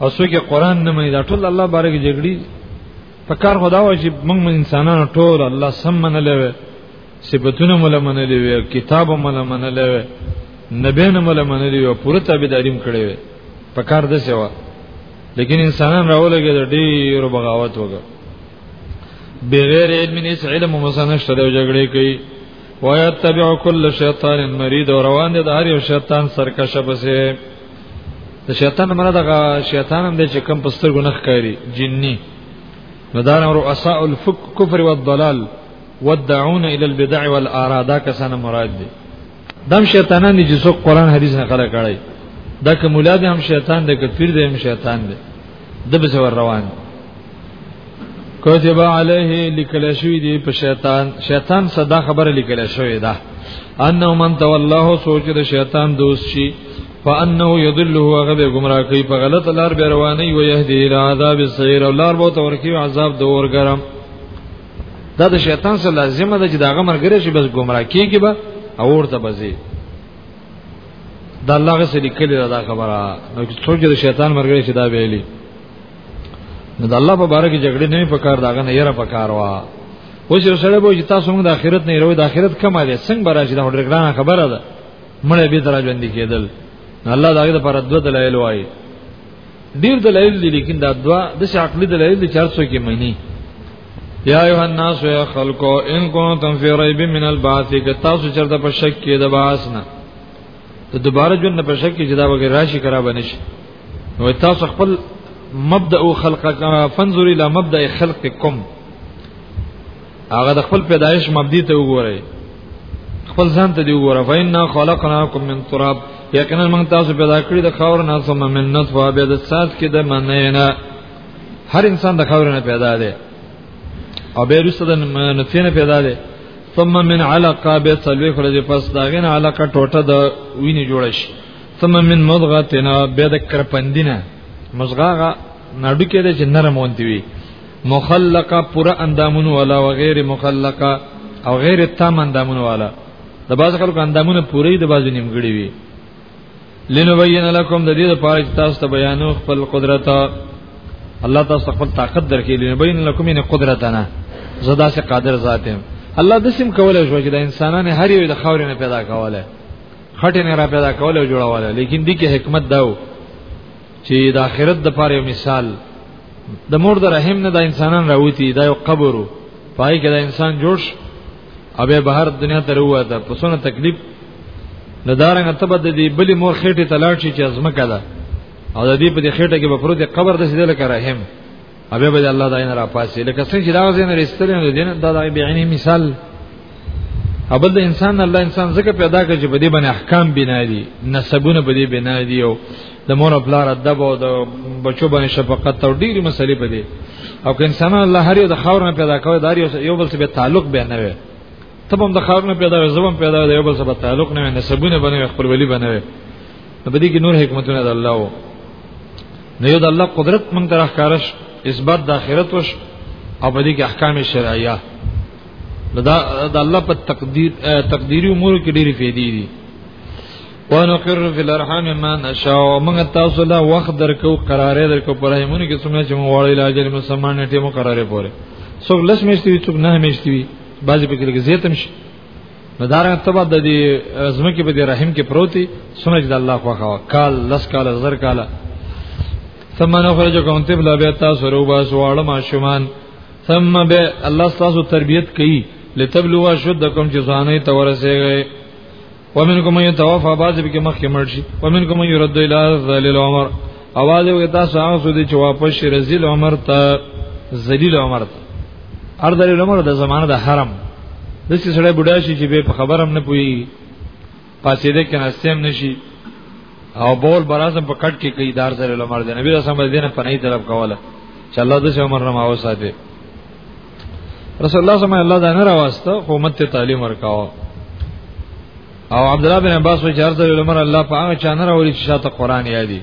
[SPEAKER 2] او څوک قرآن نه مني دا ټول الله بارک جګړي په کار خدا و چې موږ انسانانو ټول الله سم منلې وي صفاتونه مل منلې وي کتاب مل منلې وي نبی نه مل منلې وي پوره تابعداریم کړې وي په کار د سیوا لیکن انسانان راولګي د ډیرو بغاوت وګړي بغیر علم نس علم مسنشته د جګړې کوي ويتبع كل شيطان مريد روان دي د هر یو شیطان سرکشه بسه د شیطان مرا د شیطان هم د چې کم پستر ګنخ کوي جنني مدار اور اساء الفک کفر والضلال ودعون الى البدع والاراء دا کسان مراد دي دم شیطانان دي چې څوک قران حدیث نه خلک کړي دا کوم ولادي هم شیطان دی کفر دی هم شیطان دی د به زور روان کتب علیه لیکل شوی دی په شیطان شیطان صدا خبره لیکل شوی ده انه من تولاه سوچ د شیطان دوست شي فانه يضله وغب گمراه کوي په غلط لار به رواني او يهدي الى عذاب السعير او لار به تور کوي عذاب د اور ګرم دا د شیطان سره لازمه ده چې دا غمر ګره شي بس گمراه کیږي به اور ته بځي دا الله غسه لیکلی دا خبره نو څوک چې شیطان مرګړي چې دا ویلي نو د الله په باره کې جګړه نه پکار داغه نه یره پکار وا اوس یو سره به چې تاسو موږ د آخرت نه یروي د آخرت کم دی څنګه به راځي دا ډېر ګرانه خبره ده مړ به درا ژوند کېدل الله داغه لپاره دوه دلایل وایي ډیر دلایل دي لیکن دا دوا د څه عقلي دلایل دي 400 کې معنی یا ایه الناس یا خلقو ان کنتم فی ریب من البعث که تاسو چرته په شک کې د باس نه ته دوباره جون په شک کې جدا وغیر راشي کرا بنش نو تاسو خپل مبدا او خلق فنظر الى مبدا خلقکم هغه د خپل پیدایش مبدی ته وګورئ خپل ځان ته دی وګوره فإنا خلقناکم من تراب یقینا موږ تاسو پیدا کړی د خاور نه ثم من نطفه به د سات کې د منینا هر انسان د خاور نه پیدا دی او به رسد د نطفه نه پیدا دی ثم من علقه به سلوي خرج پس داغین علقه ټوټه د ویني جوړ شي ثم من مضغه تنا به د کرپندینه مزغه نړو کې د نرم وونتی وي مخلقه پورا اندامونو والا او غیر مخلقه او غیر تام اندامونو والا د باز خلکو اندامونه پوری د بازو نیمګړي وي لنبین لکم د دې لپاره چې تاسو ته بیانو خپل قدرت الله تاسو خپل طاقت درکې لنبین لکم ان قدرتنا زدا سه قادر ذات هم الله د سیم کولای شو چې د انسانانو هر یو د خاورې نه پیدا کوله خټې نه را پیدا کوله او جوړوله لیکن دې کې حکمت داو چې د آخرت د پاره مثال د مور د رحم نه د انسانان راوتی دا یو قبر پای کې د انسان جوړ او به بهر دنیا ته وروته په سونه تکلیف نه دارنګ ته بد دی بلی مور خېټه تلاړ شي چې ازمکه ده او د دې په دې خېټه کې به پروت قبر د سیده لکه رحم ابه به الله داین را پاسې لکه څنګه چې دا غزين رستل نه دین دا د بیعینی مثال ابل د انسان الله انسان زکه پیدا کړ چې په دې باندې احکام بنا دي نسبونه په دې بنا دي او د مور خپل ادب او د بچو باندې شفقت او ډېری مسلې په دې او که انسان الله هر یو د خاور نه پیدا کوي دا یو بل سره تعلق به نه وي ته هم د خارونه پیدا وې زبم پیدا وې یو بل سره تعلق نه نه سبونه بنوي خپل ولی بنوي په دې کې نور حکمتونه د الله وو نو یو د الله قدرت مونږ ته راخارش اثبات د آخرت وش او په دې کې احکام شرعیه دا د الله په تقدیر تقدیری امور کې ډېری فائدې دي ونقر فی الارحام ما نشاء موږ تاسو له وخت درکو قرارې درکو پر ایمونو کې څومره چې موږ وړي لاجل مسلمان ټیمو قرارې پوره څوک لس میشتي څوک نه میشتي بعضی په کې زیاتم شي مدارنګ تبا د دې زمکه په دې رحم کې پروتي سمج د الله خو خوا کال لس کال زر کال ثم نخرجكم طفلا بیا تاسو رو باس واړه ماشومان ثم به الله تاسو تربيت کوي لتبلوا شدکم چې ځانې تورسېږي ومن کوم یو توفا باز به کې مخ کې مرشي ومن کوم یو رد اله ذلیل عمر اواز وي تاسو هغه سو دي چې واپس شي رزیل عمر ته ذلیل عمر ته هر ذلیل عمر د زمانه د حرم د څه سره بډا شي چې به خبرم نه پوي پاسې دې کې نسیم نشي او بول برازم په کټ کې کوي دار سره لمر دی نبی رسول الله دینه پنای طلب کوله چې الله د عمر نه ماو ساتي رسول الله صلی الله علیه وسلم راوسته خو مت تعلیم ورکاو او عبد الله بن عباس و چار سره لمر الله په هغه چانه راولي چې شاته قران یادي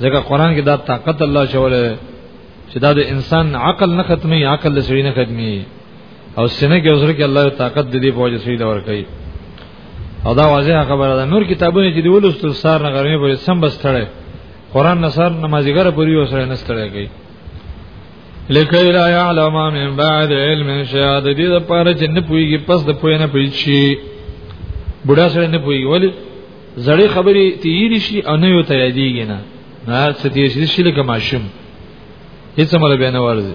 [SPEAKER 2] ځکه قران کې دا طاقت الله شوله چې دا د انسان عقل نه ختمي عقل لسوي نه ختمي او سینه کې اوسره کې الله طاقت دې په وجه سوی دا ور کوي او دا واضحه خبره ده نور کتابونه چې دی ولستل سار نه غرمه پورې سم بستړې قران نه سار نمازګر پورې وسره نه ستړې کوي لکه لا يعلم من بعد علم شيئا د دې لپاره چې نه پويږي پس د پوي نه پوي شي بډا سره نه پويږي ولی زړې خبرې تیری شي او نه یو تیادیږي نه نه ستې شي لکه ماشوم هیڅ مله به نه ورځي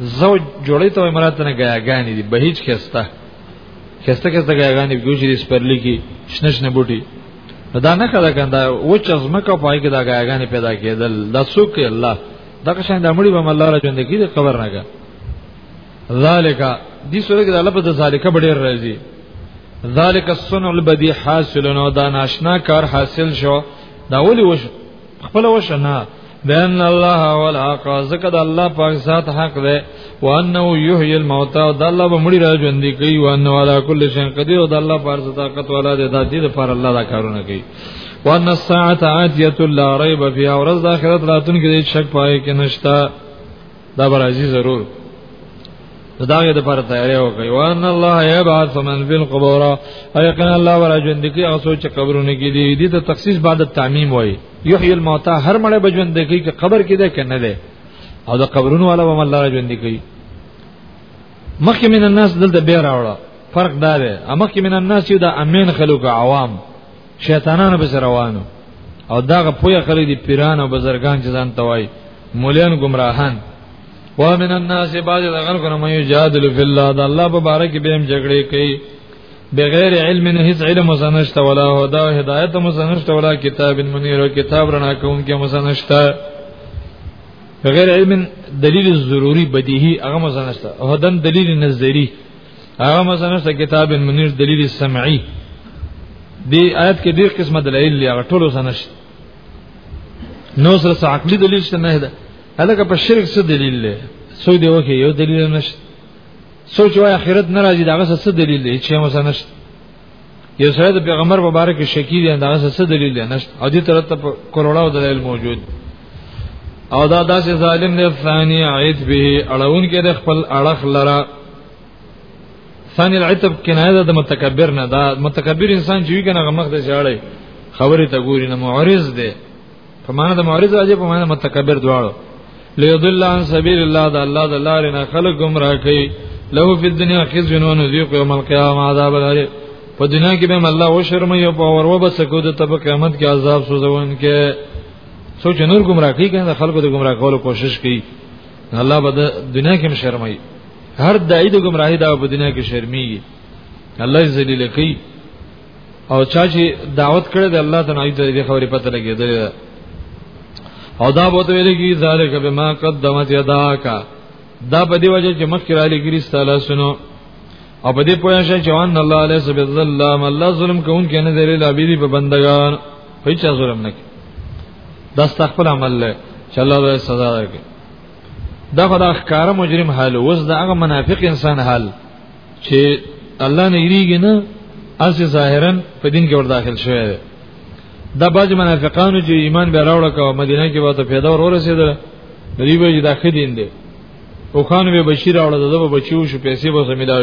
[SPEAKER 2] زوج جوړی ته مراد نه غیاګانی دی به هیڅ کېسته کېسته کېسته غیاګانی ګوجری سپرلی کی شنش نه بوټي دا نه کړه کنده و چې زمکه پای کې دا غیاګانی پیدا کېدل دا څوک الله دا که شان د مړي به الله را ژوند کی خبر نه کا ذالک دې سورې کې د الله په ذالک ډېر راځي ذالک الصنع البدی حاصل نو دا ناشنا کار حاصل شو دا ولي وشو خپل وشنا بان الله هو الحق زکه د الله پاک ذات حق ده وانه یحیی الموتى او د الله به مړي را ژوند کوي وانه علی کل شیء قدیر او د الله پر طاقت والا ده د دې لپاره الله دا کارونه کوي وان الساعه اتیه لا ریب فیها ورځ د اخرت راتون کې شک پای کې نشتا دا بر عزیز ضرور داغه د پر تیارې او کوي وان الله یبعث من فی القبور ایقن الله ورا ژوند کی او سوچ قبرونه کې دي دي ته تخصیص بعد تعمیم وای یحیی الموتى هر مړ بجوند کوي چې قبر کې ده کنه ده او د قبرونو والا به الله ژوند کوي مخکې من الناس دلته به راوړه فرق دا دی امکه من الناس یو د امین خلکو عوام شیطانانو به روانو او داغه پویا خلک دي پیران او بزرگان چې ځان توای مولان گمراهان و من الناس بعض دغه خلکو نه یو جادل فی الله دا الله په بارک به هم جګړه کوي بغیر علم نه هیڅ علم مسنشت ولا هدا او هدایت مسنشت ولا کتاب منیر او کتاب رڼا کوم کې مسنشت بغیر علم دلیل ضروری بدیهی هغه مسنشت او هدن دلیل نظری هغه مثلا څه کتاب منیر دلیل سمعی دی آیت کې ډیر قسمه دلایل لري هغه ټول سنش نو سره څه عقلي دلیل شته نه ده هلکه په شرک څه دلیل لري سو دی وکي یو دلیل نشته سوچ وای اخرت ناراضي داغه څه دلیل لري چې مثلا نشته یو سره د پیغمبر مبارک شکی دی دا څه دلیل دی نشته او دې تر ته کولوړاو دلیل موجود او دا داسې ظالم دی ثانی عید به اړون کې د خپل اړخ لرا ثانی العتب کنایه د متکبر نه دا متکبر انسان چې وی کنه غمخ د ځاړي خبره ته ګوري نه معرض دی په معنا د معرض راځي په معنا متکبر دواړو ليضل عن سبيل الله د الله د لارې نه خلق گمراه کوي له په دنیا خزي نو نو ذيق يوم القيامه عذاب الهي په دنیا کې به الله او شرم یو په اور وبس کو د تب قیامت کې عذاب سوزون کې سوچ نور گمراه کوي کنه خلکو د گمراه کولو کوشش کوي الله به د دنیا کې شرمای هر دای د گمراهی دا په دنیا کې شرمېږي الله ذلیل کوي او چا چې دعوت کړی د الله د نعید د خبرې پته لګېدل او دا بوته ویل کی ذالک بما قدمت یداک دا په دی وجه چې مخکې را لګری ستاله سنو او په دې پوهه شې چې ان الله علیه سب ظلم الله ظلم کوون کې نه دی لا بيدی په بندگان هیڅ ظلم نه کوي دا استغفر عمل له چې الله دې سزا درکړي دا خدای ښکار مجرم حال اوس دا هغه منافق انسان حال چې الله نه یریږي نه اس ظاهرا په دین کې ور داخل شوی دی دا باج منافقانو چې ایمان به راوړ کاو مدینه کې وته پیدا ور ورسېدل دی به دا خدین دی او خان به بشیر راوړ دغه بچیو شو پیسې به سمیدار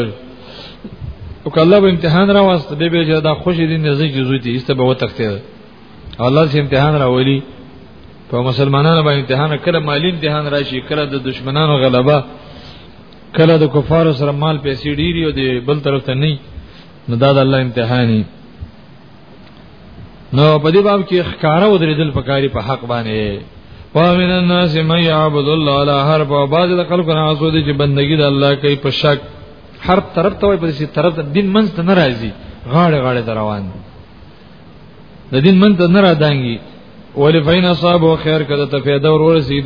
[SPEAKER 2] او کله به امتحان را واسطه به به دا خوش دي نه زی جزو دي ایسته به وتخته الله چې امتحان راولي په مسلمانانو باندې امتحان کله مالی امتحان راشي کله د دشمنانو غلبه کله د کفارو سره مال پیسې ډیری او د بل طرف ته نه نو دا د الله امتحاني نو په دې باب کې ښکارا ودرېدل پکاري په حق باندې ومن الناس من يعبد الله على حرف او بعض د خلکو نه اوسو دي چې بندگی د الله کوي په شک هر طرف ته وي په دې طرف ته دین منځ ته ناراضي غاړه غاړه روان دي د دین منځ ته نه را دانګي ولې فین اصحاب خیر کده ته پیدا ورور سید